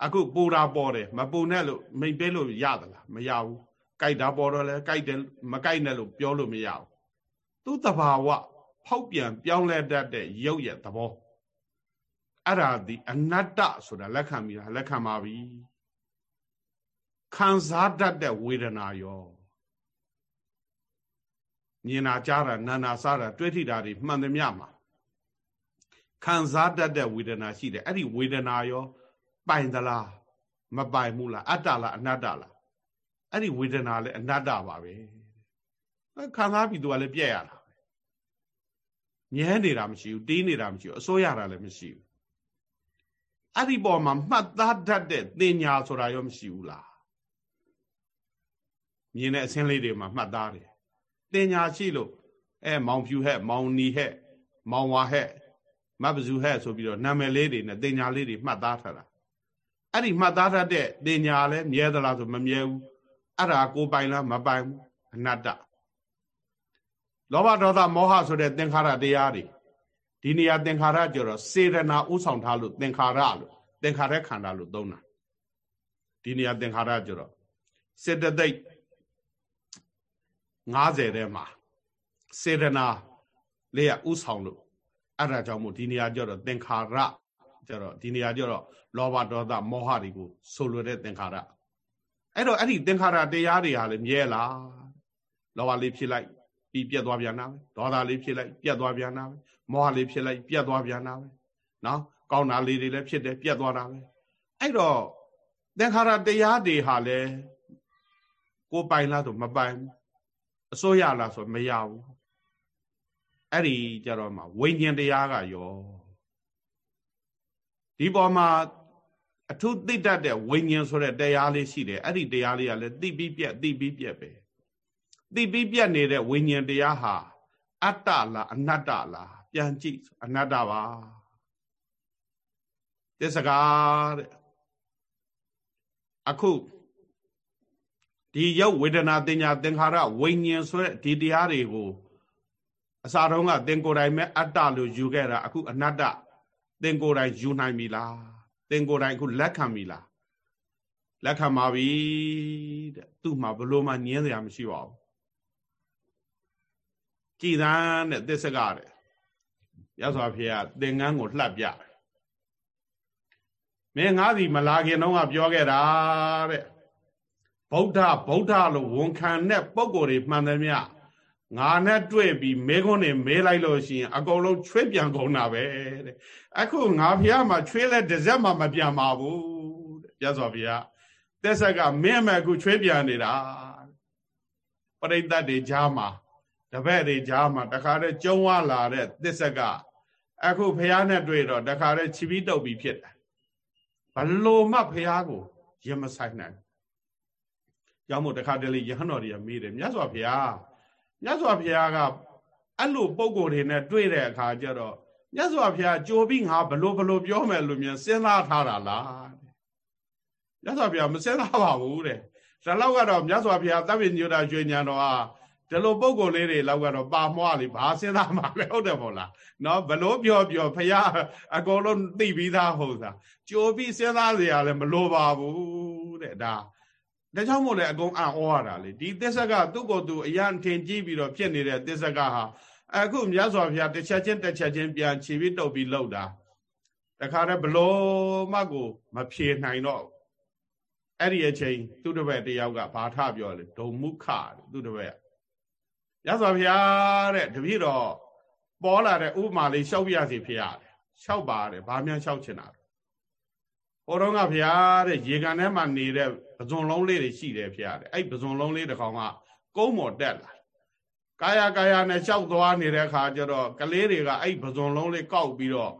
အခုပူတာပေါ်တယ်မပူနဲ့လို့မိတ်ပေးလို့ရသလားမရဘူးကြိုက်တာပေါ်တော့လဲကြိုက်တယ်မကြိုက်နဲ့လို့ပြောလို့မရဘူးသူ့တဘာဝဖောက်ပြန်ပြောင်းလဲတတ်တဲ့ရုပ်ရဲ့သဘောအဲ့ဒါဒီအနတ္တဆိုတာလက်ခံပြီးတာလက်ခံပါပြီခံစားတတ်တဲ့ဝေဒနာရောမြင်နာကြားတာနာနာစားတာတွေ့ထိတာတွေမှန်သမျှမှာ ခံစားတတ်တဲ့ဝေဒနာရှိတယ်အဲ့ဒီဝေဒနာရော ပိုင်သလားမပိုင်ဘူးလားအတ္တလားအနတ္တလားအဲ့ဒီဝေဒနာလည်းအနတ္တပါပဲခံစားပြီးသူကလည်းပြက်ရတာညဲနေတာမရှိဘူးတီးနေတာမရှိဘူးအစိုးရတာလည်းမရှိဘူးအဲ့ဒီပေါ်မှာမှတ်သားတတ်တဲ့တင်ညာဆိုတာရောမရှိဘူးလားမြင်တဲ့အစင်းလေးတွေမှာမှတ်သားတယ်တင်ညာရှိလို့အဲမောင်ဖြူဟဲ့မောင်နီဟဲ့မောင်ဝါဟဲ့ မပဇူဟဲ့ဆိုပြီးတော့နာမည်လေးတွေနဲ့တင်ညာလေးတွေမှတ်သားထားတာအဲ့ဒီမှတ်သားတတ်တဲ့တင်ညာလည်းမြဲသလားဆိုမမြဲဘူးအဲ့ဒါကိုပိုင်လားမပိုင်ဘူးအနတ္တလောဘဒေါသမောဟဆိုတဲ့သင်္ခါရတရားတွေဒီနေရာသင်္ခါရကြတော့စေရနာဥဆောင်ထားလို့သင်္ခါရလို့သင်္ခါရခန္ဓာလို့သုံးတာဒီနေရာသင်္ခါရကြတော့စေတသိက်90ထဲမှာစေရနာလေးကဥဆောင်လို့ အဲ့ဒါကြောင့်မို့ဒီနေရာကြတော့သင်္ခါရကြတော့ဒီနေရာကြတော့လောဘဒေါသမောဟတွေကိုဆိုလိုတဲ့သင်္ခါရအဲ့တော့အဲ့ဒီသင်္ခါရတရားတွေဟာလည်းမြဲလားလောဘလေးဖြစ်လိုက်ပြီးပြတ်သွားပြန်တာပဲဒေါသလေးဖြစ်လိုက်ပြတ်သွားပြန်တာပဲမောဟလေးဖြစ်လိုက်ပြတ်သွားပြန်တာပဲနော်ကောင်းတာလေးတွေလည်းဖြစ်တယ်ပြတ်သွားတာပဲအဲ့တော့သင်္ခါရတရားတွေဟာလည်းကိုပိုင်လားဆိုမပိုင်ဘူးအစိုးရလားဆိုမရဘူး အဲ့ဒီကြတော့မှဝိညာဉ်တရားကရောဒီပေါ်မှာအထုသိတတ်တဲ့ဝိညာဉ်ဆိုတဲ့တရားလေးရှိတယ်အဲ့ဒီတရားလေးကလည်းသိပြီးပြက်သိပြီးပြက်ပဲသိပြီးပြက်နေတဲ့ဝိညာဉ်တရားဟာအတ္တလားအနတ္တလားပြန်ကြည့်အနတ္တပါသစ္စကာတဲ့အခုဒီရုပ်ဝေဒနာတင်ညာသင်္ခါရဝိညာဉ်ဆိုတဲ့ဒီတရားတွေကို အစာတုံးကသင်ကိုယ်တိုင်မဲ့အတ္တလို့ယူခဲ့တာအခုအနတ္တသင်ကိုယ်တိုင်ယူနိုင်ပြီလားသင်ကိုယ်တိုင်အခုလက်ခံပြီလားလက်ခံပါပြီတဲ့သူ့မှာဘလို့မှညင်းစရာမရှိပါဘူးကြည်သန်းတဲ့သစ္စကတဲ့ရသော်ဖေကသင်္ကန်းကိုလှပ်ပြမင်းငါးစီမလာခင်တော့ကပြောခဲ့တာတဲ့ဗုဒ္ဓဗုဒ္ဓလို့ဝန်ခံတဲ့ပုံကိုယ်တွေမှန်တယ်မြ ငါနဲ့တွေ့ပြီးမဲခွန်းတွေမဲလိုက်လို့ရှိရင်အကုန်လုံးချွေးပြန်ကုန်တာပဲတဲ့အခုငါဖះမှာချွေးလဲတစ်စက်မှမပြန်ပါဘူးတဲ့ပြတ်စွာဘုရားတက်ဆက်ကမင်းမဲ့အခုချွေးပြန်နေတာပရိသတ်တွေကြားမှာတပည့်တွေကြားမှာတခါတည်းကျုံဝလာတဲ့သစ္ဆကအခုဖះနဲ့တွေ့တော့တခါတည်းချီပြီးတုပ်ပြီးဖြစ်တယ်ဘလို့မှဖះကိုရင်မဆိုင်နိုင်ကြောင့်မို့တခါတလေရဟန်းတော်တွေကမေးတယ်မြတ်စွာဘုရား မြတ်စွာဘုရားကအဲ့လိုပုံကိုယ်တွေနဲ့တွေ့တဲ့အခါကျတော့မြတ်စွာဘုရားကြိုပြီးငါဘလို့ဘလို့ပြောမယ်လို့မြန်စဉ်းစားထားတာလားမြတ်စွာဘုရားမစဉ်းစားပါဘူးတဲ့ဒါလောက်ကတော့မြတ်စွာဘုရားတပ်ပိညုတာရွှေညာတော်ဟာဒီလိုပုံကိုယ်လေးတွေလောက်ကတော့ပါမွားလေဘာစဉ်းစားမှလဲဟုတ်တယ်မို့လားနော်ဘလို့ပြောပြောဖရာအကုန်လုံးသိပြီးသားဟုတ်သားကြိုပြီးစဉ်းစားစရာလည်းမလိုပါဘူးတဲ့ဒါ ဒါကြောင့်မို့လဲအကုန်အံ့ဩရတာလေဒီသစ္စာကသူ့ကိုယ်သူအရန်ထင်ကြည့်ပြီးတော့ဖြစ်နေတဲ့သစ္စာကဟာအခုမြတ်စွာဘုရားတစ်ချက်ချင်းတစ်ချက်ချင်းပြန်ခြေပြီးတုပ်ပြီးလှုပ်တာတခါတည်းဘလို့မှကို မဖြေနိုင်တော့အဲ့ဒီအချိန်သူတပည့်တယောက်ကဘာထပြောလဲဒုံမုခသူတပည့်ရသော်ဘုရားတဲ့တပည့်တော်ပေါ်လာတဲ့ဥပမာလေးရှောက်ပြရစီဖြစ်ရတယ်ရှောက်ပါတယ်ဘာမှရှောက်ချင်တာ ဟိုတော့ကဘုရားတဲ့ရေကန်ထဲမှာနေတဲ့ပဇွန်လုံးလေးတွေရှိတယ်ဖျားတယ်အဲ့ပဇွန်လုံးလေးတစ်ကောင်ကကုန်းမော်တက်လာကာယကာယနဲ့လျှောက်သွားနေတဲ့ခါကျတော့ကလေးတွေကအဲ့ပဇွန်လုံးလေးကောက်ပြီးတော့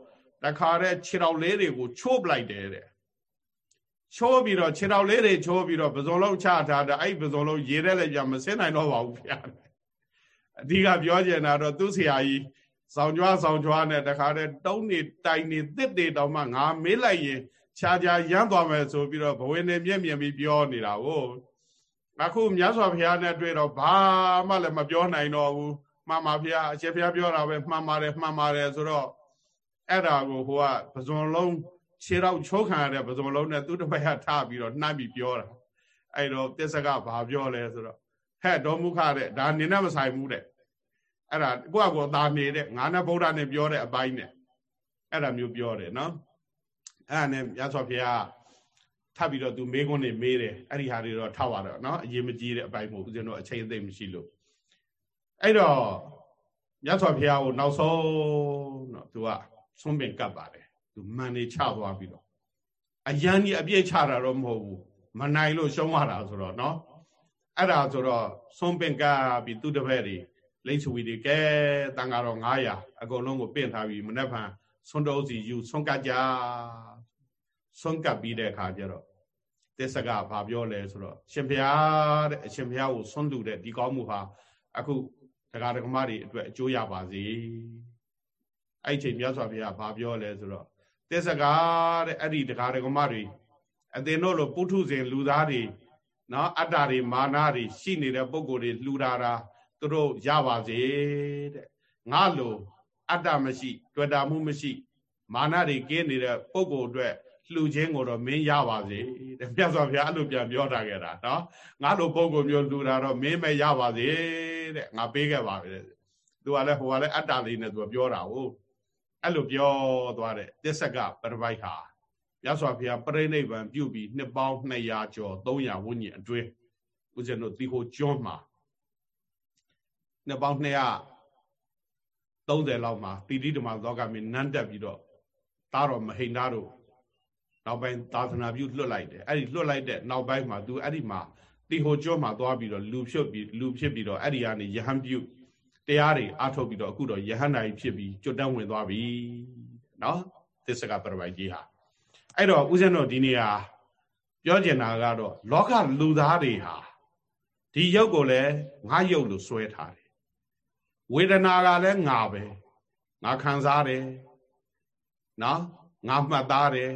တခါတည်းခြေတော်လေးတွေကိုချိုးပလိုက်တယ်တဲ့ချိုးပြီးတော့ခြေတော်လေးတွေချိုးပြီးတော့ပဇွန်လုံးချထားတာအဲ့ပဇွန်လုံးရေထဲလည်းပြမစင်းနိုင်တော့ပါဘူးဗျာအဓိကပြောချင်တာတော့သူ့ဆရာကြီးဆောင်ကြွားဆောင်ကြွားနဲ့တခါတည်းတုံးနေတိုင်နေတစ်တွေတောင်မှငါမေးလိုက်ရင် ခြားခြားရမ်းသွားမယ်ဆိုပြီးတော့ဘဝင်နေမျက်မြင်ပြီးပြောနေတာကိုအခုမြတ်စွာဘုရားနဲ့တွေ့တော့ဘာမှလည်းမပြောနိုင်တော့ဘူးမှန်ပါဗျာအရှင်ဘုရားပြောတာပဲမှန်ပါတယ်မှန်ပါတယ်ဆိုတော့အဲ့ဒါကိုဟိုကပဇွန်လုံးခြေတော့ချိုးခံရတဲ့ပဇွန်လုံးနဲ့သူ့တစ်ဖက်ကထားပြီးတော့နှမ်းပြီးပြောတာအဲ့တော့တစ္ဆကဘာပြောလဲဆိုတော့ဟဲ့တော်မူခတဲ့ဒါနင်းနဲ့မဆိုင်ဘူးတဲ့အဲ့ဒါကိုယ့်အကောသာနေတဲ့ငါနဲ့ဗုဒ္ဓနဲ့ပြောတဲ့အပိုင်းနဲ့အဲ့ဒါမျိုးပြောတယ်နော် အဲ့ဒါနဲ့ရသော်ဖေကထပ်ပြီးတော့သူမေးခွန်းနေမေးတယ်အဲ့ဒီဟာတွေတော့ထောက်ရတော့နော်အရေးမကြီးတဲ့အပိုင်းမဟုတ်ဦးဇင်းတို့အချိန်အသိမရှိလို့အဲ့တော့ရသော်ဖေကိုနောက်ဆုံးတော့သူကဆုံးပင်ကပ်ပါတယ်သူမန်နေချသွားပြီးတော့အရန်ကြီးအပြည့်ချတာတော့မဟုတ်ဘူးမနိုင်လို့ရှုံးရတာဆိုတော့နော်အဲ့ဒါဆိုတော့ဆုံးပင်ကပ်ပြီးသူတပည့်တွေလိမ့်ချဝီတွေကဲတန်ဃာတော်900အကုန်လုံးကိုပင့်ထားပြီးမနေ့ကဆွန်တော်စီယူဆွန်ကကြ ဆွန်ကပ်ပြီးတဲ့အခါကျတော့သစ္စကဘာပြောလဲဆိုတော့ရှင်ဘုရားတဲ့အရှင်ဘုရားကိုဆွန်တူတဲ့ဒီကောင်းမှုဟာအခုတရားဓမ္မတွေအတွက်အကျိုးရပါစေအဲ့ချိန်မြတ်စွာဘုရားဘာပြောလဲဆိုတော့သစ္စကတဲ့အဲ့ဒီတရားဓမ္မတွေအသင်တို့လိုပုထုဇဉ်လူသားတွေနော်အတ္တတွေမာနတွေရှိနေတဲ့ပုံကိုယ်တွေလှူတာတာသူတို့ရပါစေတဲ့ငါလိုအတ္တမရှိ တွေ့တာမှုမရှိ မာနတွေကင်းနေတဲ့ပုဂ္ဂိုလ်အတွက် လှူခြင်းကိုတော့မင်းရပါစေတဲ့မြတ်စွာဘုရားအဲ့လိုပြန်ပြောထားခဲ့တာနော်ငါလိုပုဂ္ဂိုလ်မျိုးလှူတာတော့မင်းမရပါစေတဲ့ငါပေးခဲ့ပါပဲတဲ့သူကလည်းဟိုကလည်းအတ္တလေးနဲ့သူကပြောတာဟုတ်အဲ့လိုပြောသွားတဲ့တစ္ဆကပရပိုက်ဟာမြတ်စွာဘုရားပြိဋိဘံပြုပြီးနှစ်ပေါင်း200ကျော်300ဝန်းကျင်အတွင်းဦးဇင်းတို့ဒီဟိုကျွန်းမှာနှစ်ပေါင်း230လောက်မှာတိတိဓမ္မသောကမင်းနန်းတက်ပြီးတော့တားတော်မဟိန်သားတို့ နောက်ပိုင်းသာသနာပြုလွတ်လိုက်တယ်အဲ့ဒီလွတ်လိုက်တဲ့နောက်ပိုင်းမှာ तू အဲ့ဒီမှာတီဟိုကျော်မှာသွားပြီးတော့လူဖြုတ်ပြီးလူဖြစ်ပြီးတော့အဲ့ဒီကနေယဟန်ပြုတရားတွေအထုတ်ပြီးတော့အခုတော့ယဟန်နိုင်ဖြစ်ပြီးကျွတ်တန်းဝင်သွားပြီနော်သစ္စကပရပိုက်ကြီးဟာအဲ့တော့ဦးဇင်းတို့ဒီနေ့ဟာပြောကျင်တာကတော့လောကလူသားတွေဟာဒီရုပ်ကိုလည်းငါရုပ်လို့စွဲထားတယ်ဝေဒနာကလည်းငါပဲငါခံစားတယ်နော်ငါမှတ်သားတယ်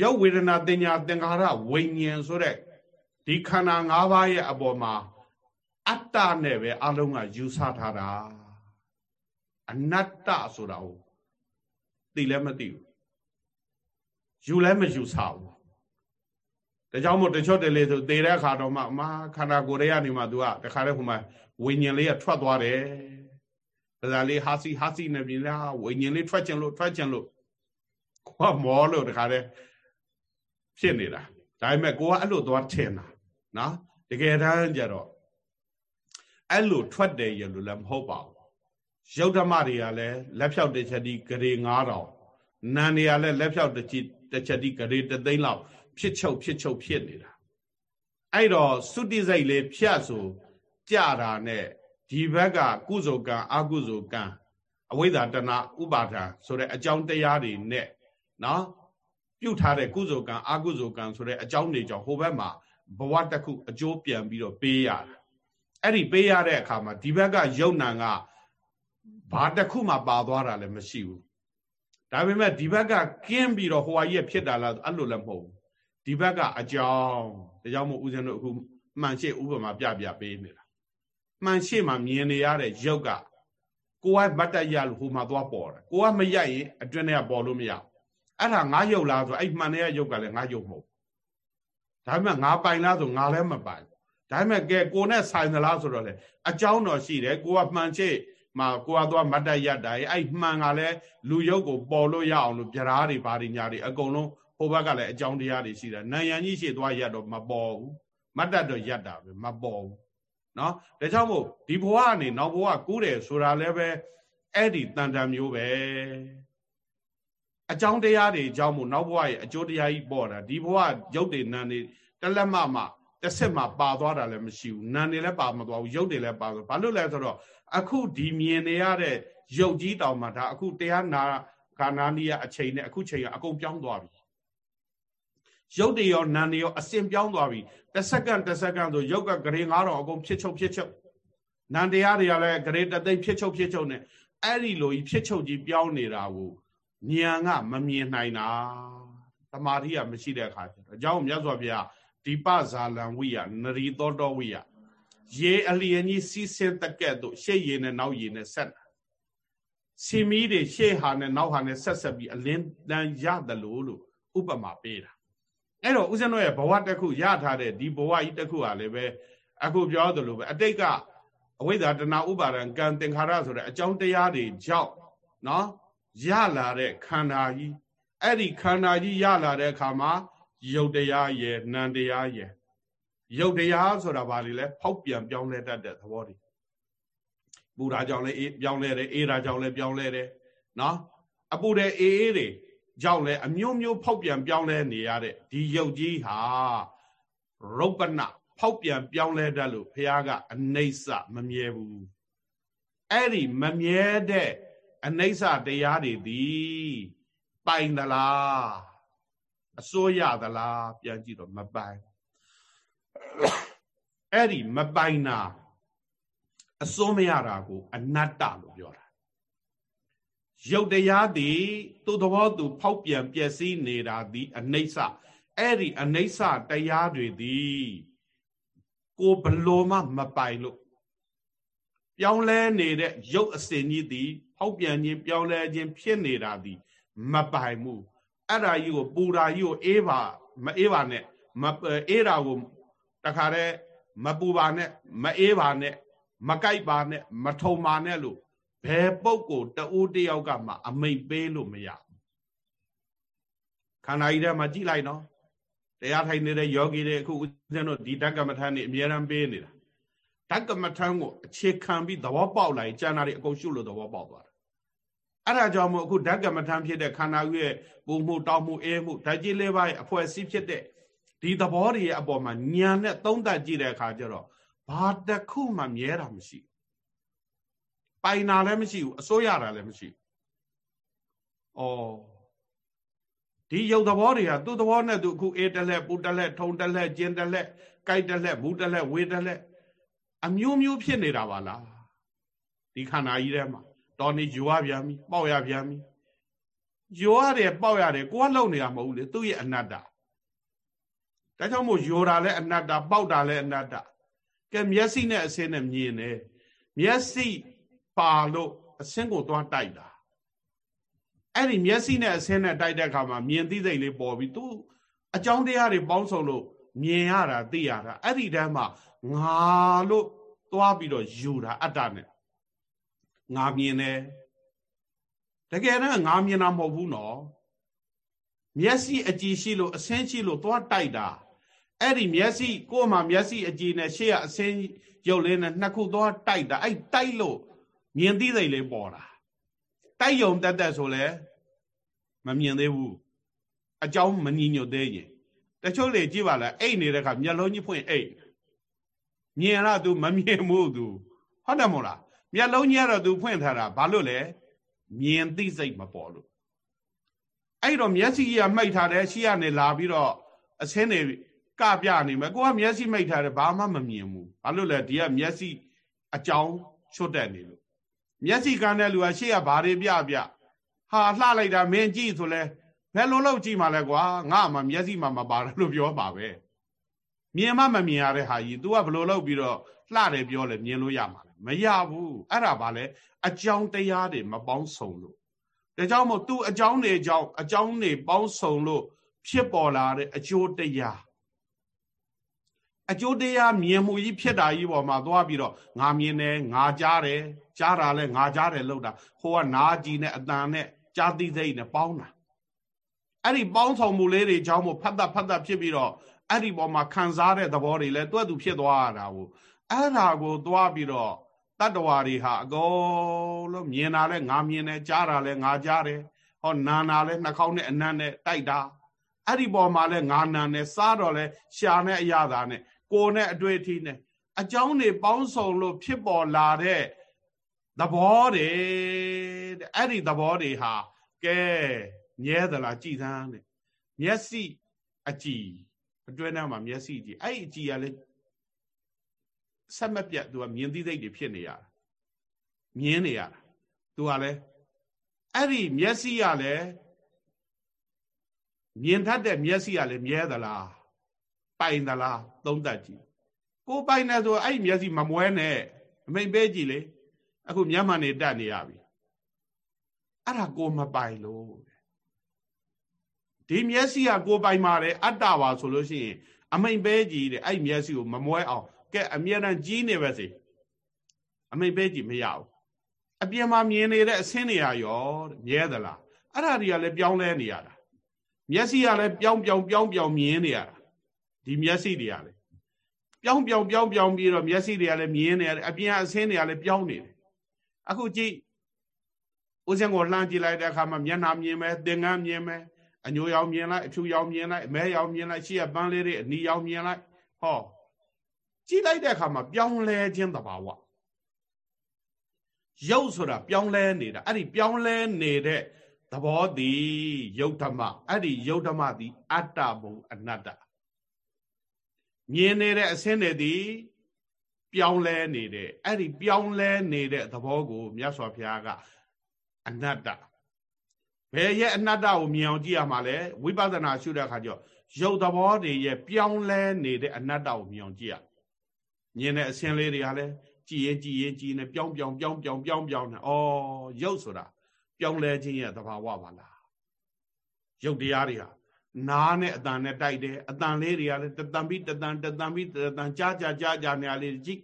ရုပ်ဝေဒနာတင်ညာသင်္ခါရဝိညာဉ်ဆိုတဲ့ဒီခန္ဓာ၅ပါးရဲ့အပေါ်မှာအတ္တနဲ့ပဲအလုံးကယူဆထားတာအနတ္တဆိုတာကိုသိလည်းမသိဘူးယူလည်းမယူဆဘူးဒါကြောင့်မို့တချို့တလေဆိုသေတဲ့အခါတော့မှအမခန္ဓာကိုယ်တွေကနေမှ तू ကတခါတည်းဟိုမှာဝိညာဉ်လေးကထွက်သွားတယ်ဒါလေးဟာစီဟာစီနေပြီလားဝိညာဉ်လေးထွက်ချင်လို့ထွက်ချင်လို့ကိုကမောလို့တခါတည်း ဖြစ်နေတာဒါပေမဲ့ကိုကအဲ့လိုသွားထင်တာနော်တကယ်တမ်းကျတော့အဲ့လိုထွက်တယ်ရလို့လည်းမဟုတ်ပါဘူးရုပ်ဓမ္မတွေကလည်းလက်ဖြောက်တစ်ချက်ဒီဂရေ9000နာန်တွေကလည်းလက်ဖြောက်တစ်ချက်တစ်ချက်ဒီဂရေ3သိန်းလောက်ဖြစ်ချုပ်ဖြစ်ချုပ်ဖြစ်နေတာအဲ့တော့သုတိစိတ်လေးဖြတ်ဆိုကြတာနဲ့ဒီဘက်ကကုသိုလ်ကံအကုသိုလ်ကံအဝိဇ္ဇာတဏဥပါဒံဆိုတဲ့အကြောင်းတရားတွေနဲ့နော် ပြုတ်ထားတဲ့ကုသိုလ်ကံအကုသိုလ်ကံဆိုတဲ့အကြောင်းတွေကြောင့်ဟိုဘက်မှာဘဝတစ်ခုအကျိုးပြန်ပြီးတော့ပေးရတာအဲ့ဒီပေးရတဲ့အခါမှာဒီဘက်ကယုံနံကဘာတစ်ခုမှပါသွားတာလည်းမရှိဘူးဒါပေမဲ့ဒီဘက်ကကင်းပြီးတော့ဟိုဟာကြီးဖြစ်တာလားအဲ့လိုလည်းမဟုတ်ဘူးဒီဘက်ကအကြောင်းဒါကြောင့်မို့ဦးဇင်းတို့အခုမှန်ရှိဥပမာပြပြပေးနေတာမှန်ရှိမှမြင်နေရတဲ့ရုပ်ကကိုကမတ်တရလို့ဟိုမှာသွားပေါ်တယ်ကိုကမရရင်အတွင်းထဲကပေါ်လို့မရ အဲ့ဒါငါရုပ်လားဆိုအဲ့မှန်တဲ့ရုပ်ကလည်းငါရုပ်မဟုတ်ဒါပေမဲ့ငါပိုင်လားဆိုငါလည်းမပိုင်ဒါပေမဲ့ကဲကိုနဲ့ဆိုင်သလားဆိုတော့လေအကြောင်းတော့ရှိတယ်ကိုကမှန်ချိမှာကိုကသွားမတ်တရတာအဲ့မှန်ကလည်းလူရုပ်ကိုပေါ်လို့ရအောင်လို့ဗျားတွေဘာတွေညာတွေအကုန်လုံးဟိုဘက်ကလည်းအကြောင်းတရားတွေရှိတာနံရံကြီးရှေ့သွားရက်တော့မပေါ်ဘူးမတ်တတ်တော့ရက်တာပဲမပေါ်ဘူးနော်ဒါကြောင့်မို့ဒီဘဝကနေနောက်ဘဝကူးတယ်ဆိုတာလည်းပဲအဲ့ဒီတန်တံမျိုးပဲ အကြောင်းတရားတွေအကြောင်းမို့နောက်ဘဝရဲ့အကျိုးတရားကြီးပေါ်တာဒီဘဝရုပ်တွေနံတွေတလက်မမတတစ်ဆက်မှာပါသွားတာလည်းမရှိဘူးနာနေလည်းပါမသွားဘူးရုပ်တွေလည်းပါသွားဘာလို့လဲဆိုတော့အခုဒီမြင်နေရတဲ့ရုပ်ကြီးတောင်မှဒါအခုတရားနာခန္ဓာနီးရအချိန်နဲ့အခုချိန်ကအကုန်ပြောင်းသွားပြီရုပ်တွေရောနာနေရောအစင်ပြောင်းသွားပြီတစ်စက္ကန့်တစ်စက္ကန့်ဆိုရုပ်ကဂရေ9000အကုန်ဖြစ်ချုပ်ဖြစ်ချုပ်နန္တရားတွေကလည်းဂရေတသိမ့်ဖြစ်ချုပ်ဖြစ်ချုပ်နဲ့အဲ့ဒီလိုကြီးဖြစ်ချုပ်ကြီးပြောင်းနေတာကို ဉာဏ်ကမမြင်နိုင်တာတမာတိကမရှိတဲ့အခါကျတော့အကြောင်းမြတ်စွာဘုရားဒီပဇာလံဝိယနရီသောတောဝိယရေအလျင်ကြီးစီးဆင်းတက်ကဲ့သို့ရှေ့ရေနဲ့နောက်ရေနဲ့ဆက်တာစီမီးတွေရှေ့ဟာနဲ့နောက်ဟာနဲ့ဆက်ဆက်ပြီးအလင်းတန်းရတယ်လို့လို့ဥပမာပေးတာအဲ့တော့ဦးဇင်းတို့ရဲ့ဘဝတစ်ခုရထားတဲ့ဒီဘဝကြီးတစ်ခုဟာလည်းပဲအခုပြောသလိုပဲအတိတ်ကအဝိဇ္ဇာတဏှာဥပါဒံကံသင်္ခါရဆိုတဲ့အကြောင်းတရားတွေကြောင့်နော် ရလာတဲ့ခန္ဓာကြီးအဲ့ဒီခန္ဓာကြီးရလာတဲ့အခါမှာယုတ်တရားရယ်နံတရားရယ်ယုတ်တရားဆိုတာဘာလဲလဲဖောက်ပြန်ပြောင်းလဲတတ်တဲ့သဘောတွေပူတာကြောင့်လည်းအေးပြောင်းလဲတယ်အေးတာကြောင့်လည်းပြောင်းလဲတယ်နော်အပူတဲ့အေးအေးတွေကြောင့်လည်းအမျိုးမျိုးဖောက်ပြန်ပြောင်းလဲနေရတဲ့ဒီယုတ်ကြီးဟာရုပ်ပနဖောက်ပြန်ပြောင်းလဲတတ်လို့ဘုရားကအနိစ္စမမြဲဘူးအဲ့ဒီမမြဲတဲ့ အနိစ္စတရားတွေသည်ပိုင်သလားအစိုးရသလားပြန်ကြည့်တော့မပိုင်အဲ့ဒီမပိုင်တာအစိုးမရတာကို အနတ္တလို့ပြောတာရုပ်တရားသည်သူ့သဘောသူ ဖောက်ပြန်ပျက်စီးနေတာသည်အနိစ္စအဲ့ဒီအနိစ္စတရားတွေသည်ကိုဘလို့မှမပိုင်လို့ပြောင်းလဲနေတဲ့ရုပ်အစဉ်ကြီးသည် ဖောက်ပြန်ခြင်းပြောင်းလဲခြင်းဖြစ်နေတာသည်မပိုင်မှုအဲ့ဒါကြီးကိုပူတာကြီးကိုအေးပါမအေးပါနဲ့မအေးတာကိုတခါတည်းမပူပါနဲ့မအေးပါနဲ့မကြိုက်ပါနဲ့မထုံပါနဲ့လို့ဘယ်ပုဂ္ဂိုလ်တဦးတယောက်ကမှ အမိတ်ပေးလို့မရဘူးခန္ဓာကြီးထဲမှာကြည့်လိုက်နော်တရားထိုင်နေတဲ့ယောဂီတွေအခုဦးဇင်းတို့ဒီဓကမထန်နေအများရန်ပေးနေတာ ဓကမထန်ကိုအခြေခံပြီးသဘောပေါက်လိုက်ကျန်တာတွေအကုန်ရှုလို့သဘောပေါက်သွားတာအဲ့ဒါကြောင့်မို့အခုဓကမထန်ဖြစ်တဲ့ခန္ဓာကြီးရဲ့ပုံမှုတောက်မှုအေးမှုဓာတ်ကြီးလေးပါးရဲ့အဖွဲ့အစည်းဖြစ်တဲ့ဒီသဘောတွေရဲ့အပေါ်မှာညံနဲ့သုံးသပ်ကြည့်တဲ့အခါကျတော့ဘာတစ်ခုမှမြဲတာမရှိပိုင်တာလည်းမရှိဘူးအစိုးရတာလည်းမရှိဩဒီယုတ်သဘောတွေဟာသူ့သဘောနဲ့သူအခုအေးတလက်ပူတလက်ထုံတလက်ကျင်တလက်ကြိုက်တလက်မူတလက်ဝေတလက် အမျိုးမျိုးဖြစ်နေတာပါလားဒီခန္ဓာကြီးထဲမှာတော်နေယူရပြန်ပြီပေါက်ရပြန်ပြီယူရတယ်ပေါက်ရတယ်ကိုကလုံနေတာမဟုတ်ဘူးလေသူ့ရဲ့အနတ္တဒါကြောင့်မို့ယူတာလည်းအနတ္တပေါက်တာလည်းအနတ္တကဲမျက်စိနဲ့အစင်းနဲ့မြင်တယ်မျက်စိပါလို့အစင်းကိုသွားတိုက်တာအဲ့ဒီမျက်စိနဲ့အစင်းနဲ့တိုက်တဲ့အခါမှာမြင်သိစိတ်လေးပေါ်ပြီးသူအကြောင်းတရားတွေပေါင်းစုံလို့မြင်ရတာသိရတာအဲ့ဒီတည်းမှာ ငါလို့သွားပြီးတော့ယူတာအတ္တနဲ့ငါမြင်တယ်တကယ်တော့ငါမြင်တာမဟုတ်ဘူးနော်မျက်စိအကြည့်ရှိလို့အစင်းရှိလို့သွားတိုက်တာအဲ့ဒီမျက်စိကိုယ်မှာမျက်စိအကြည့်နဲ့ရှေ့ကအစင်းရုပ်လေးနဲ့နှစ်ခုသွားတိုက်တာအဲ့တိုက်လို့မြင်သိစိတ်လေးပေါ်တာတိုက်ယုံတက်တက်ဆိုလဲမမြင်သေးဘူးအကြောင်းမညီညွတ်သေးရင်တချို့လေကြည့်ပါလားအိတ်နေတဲ့ခါမျက်လုံးကြီးဖွင့်အိတ် မြင်ရတာ तू မမြင်ဘူး तू ဟုတ်တယ်မို့လားမျက်လုံးကြီးကတော့ तू ဖွင့်ထားတာဘာလို့လဲမြင်သိစိတ်မပေါ်လို့အဲ့တော့မျက်စိကြီးကမှိတ်ထားတယ်ရှိရနေလာပြီးတော့အစင်းတွေကပြနေမယ်ကိုကမျက်စိမိတ်ထားတယ်ဘာမှမမြင်ဘူးဘာလို့လဲဒီကမျက်စိအကြောင်းချွတ်တက်နေလို့မျက်စိကန်းတဲ့လူကရှေ့ကဘာတွေပြပြဟာလှလိုက်တာမင်းကြည့်ဆိုလဲဘယ်လိုလုပ်ကြည့်မှလဲကွာငါမှမျက်စိမှမပါဘူးလို့ပြောပါပဲ မြင်မှမမြင်ရတဲ့ဟာကြီး तू ကဘယ်လိုလုပ်ပြီးတော့လှတယ်ပြောလဲမြင်လို့ရမှာလဲမရဘူးအဲ့ဒါဘာလဲအကြောင်းတရားတွေမပေါင်းစုံလို့ဒါကြောင့်မို့ तू အကြောင်းတွေအကြောင်းအကြောင်းတွေပေါင်းစုံလို့ဖြစ်ပေါ်လာတဲ့အကျိုးတရားအကျိုးတရားမြင်မှုကြီးဖြစ်တာကြီးပေါ်မှာသွားပြီးတော့ငါမြင်တယ်ငါကြားတယ်ကြားတာလဲငါကြားတယ်လို့တာဟိုကနာကြည်နဲ့အတန်နဲ့ကြားသိစိတ်နဲ့ပေါင်းတာအဲ့ဒီပေါင်းဆောင်မှုလေးတွေကြောင့်မို့ဖတ်တဖတ်တဖြစ်ပြီးတော့ အဲ့ဒီပေါ်မှာခံစားတဲ့သဘောတွေလဲတွဲသူဖြစ်သွားရတာကိုအဲ့ဒါကိုသွားပြီးတော့တတ္တဝါတွေဟာအကုန်လုံးမြင်တာလဲငါမြင်တယ်ကြားတာလဲငါကြားတယ်ဟောနာနာလဲနှာခေါင်းနဲ့အနံ့နဲ့တိုက်တာအဲ့ဒီပေါ်မှာလဲငါနာနဲ့စားတော့လဲရှာနဲ့အရသာနဲ့ကိုယ်နဲ့အတွေ့အထိနဲ့အကြောင်းတွေပေါင်းစုံလို့ဖြစ်ပေါ်လာတဲ့သဘောတွေတဲ့အဲ့ဒီသဘောတွေဟာကဲမြဲသလားကြည်သန်းတဲ့မျက်စိအကြည် အတွင်းထဲမှာမျက်စိကြည်အဲ့ဒီအကြည်ကလည်းဆက်မပြတ်သူကမြင်သိသိတွေဖြစ်နေရတာမြင်နေရတာသူကလည်းအဲ့ဒီမျက်စိကလည်းမြင်တတ်တဲ့မျက်စိကလည်းမြဲသလားပိုင်သလားသုံးသပ်ကြည့်ကိုပိုင်တယ်ဆိုအဲ့ဒီမျက်စိမမွဲနဲ့အမိန်ပေးကြည့်လေအခုမျက်မှန်နေတတ်နေရပြီအဲ့ဒါကိုမပိုင်လို့ ဒီမျက်စိကကိုပိုင်ပါတယ်အတ္တပါဆိုလို့ရှိရင် အမိန်ပဲကြည့်တဲ့အဲ့မျက်စိကိုမမွဲအောင်ကဲအမြဲတမ်းကြီးနေပဲစေအမိန်ပဲကြည့်မရဘူးအပြင်မှာမြင်နေတဲ့အဆင်းနေရရောမြဲသလားအဲ့ဒါတွေကလည်းပြောင်းလဲနေရတာမျက်စိကလည်းပြောင်းပြောင်းပြောင်းပြောင်းမြင်နေရတာဒီမျက်စိတွေကလည်းပြောင်းပြောင်းပြောင်းပြောင်းပြီးတော့မျက်စိတွေကလည်းမြင်နေရတယ်အပြင်အဆင်းတွေကလည်းပြောင်းနေတယ်အခုကြည့်ဦးစင်ကိုလှမ်းကြည့်လိုက်တဲ့အခါမှာမျက်နှာမြင်မယ်သင်္ကန်းမြင်မယ် အညိုရောင်မြင်လိုက်အဖြူရောင်မြင်လိုက်အမဲရောင်မြင်လိုက်ရှေ့ကပန်းလေးတွေအနီရောင်မြင်လိုက်ဟောကြည့်လိုက်တဲ့အခါမှာပြောင်းလဲခြင်းသဘာဝရုပ်ဆိုတာပြောင်းလဲနေတာအဲ့ဒီပြောင်းလဲနေတဲ့သဘောသည်ယုတ်ဓမ္မအဲ့ဒီယုတ်ဓမ္မသည် အတ္တဘုံအနတ္တမြင်နေတဲ့အဆင်းတွေသည် ပြောင်းလဲနေတဲ့အဲ့ဒီပြောင်းလဲနေတဲ့သဘောကိုမြတ်စွာဘုရားကအနတ္တ ဘယ်ရဲ့အနတ္တကိုမြင်အောင်ကြည့်ရမှာလဲဝိပဿနာရှုတဲ့အခါကျတော့ရုပ်သဘောတွေရဲ့ပြောင်းလဲနေတဲ့အနတ္တကိုမြင်အောင်ကြည့်ရမြင်တဲ့အဆင်းလေးတွေကလည်းကြည်ရင်ကြည်ရင်ကြည်နေပြောင်းပြောင်းပြောင်းပြောင်းပြောင်းပြောင်းနေဩရုပ်ဆိုတာပြောင်းလဲခြင်းရဲ့သဘာဝပါလားရုပ်တရားတွေဟာနားနဲ့အတန်နဲ့တိုက်တယ်အတန်လေးတွေကလည်းတတန်ပြီးတတန်တတန်ပြီးတတန်ကြားကြားကြားကြားနေရလေးကြည့်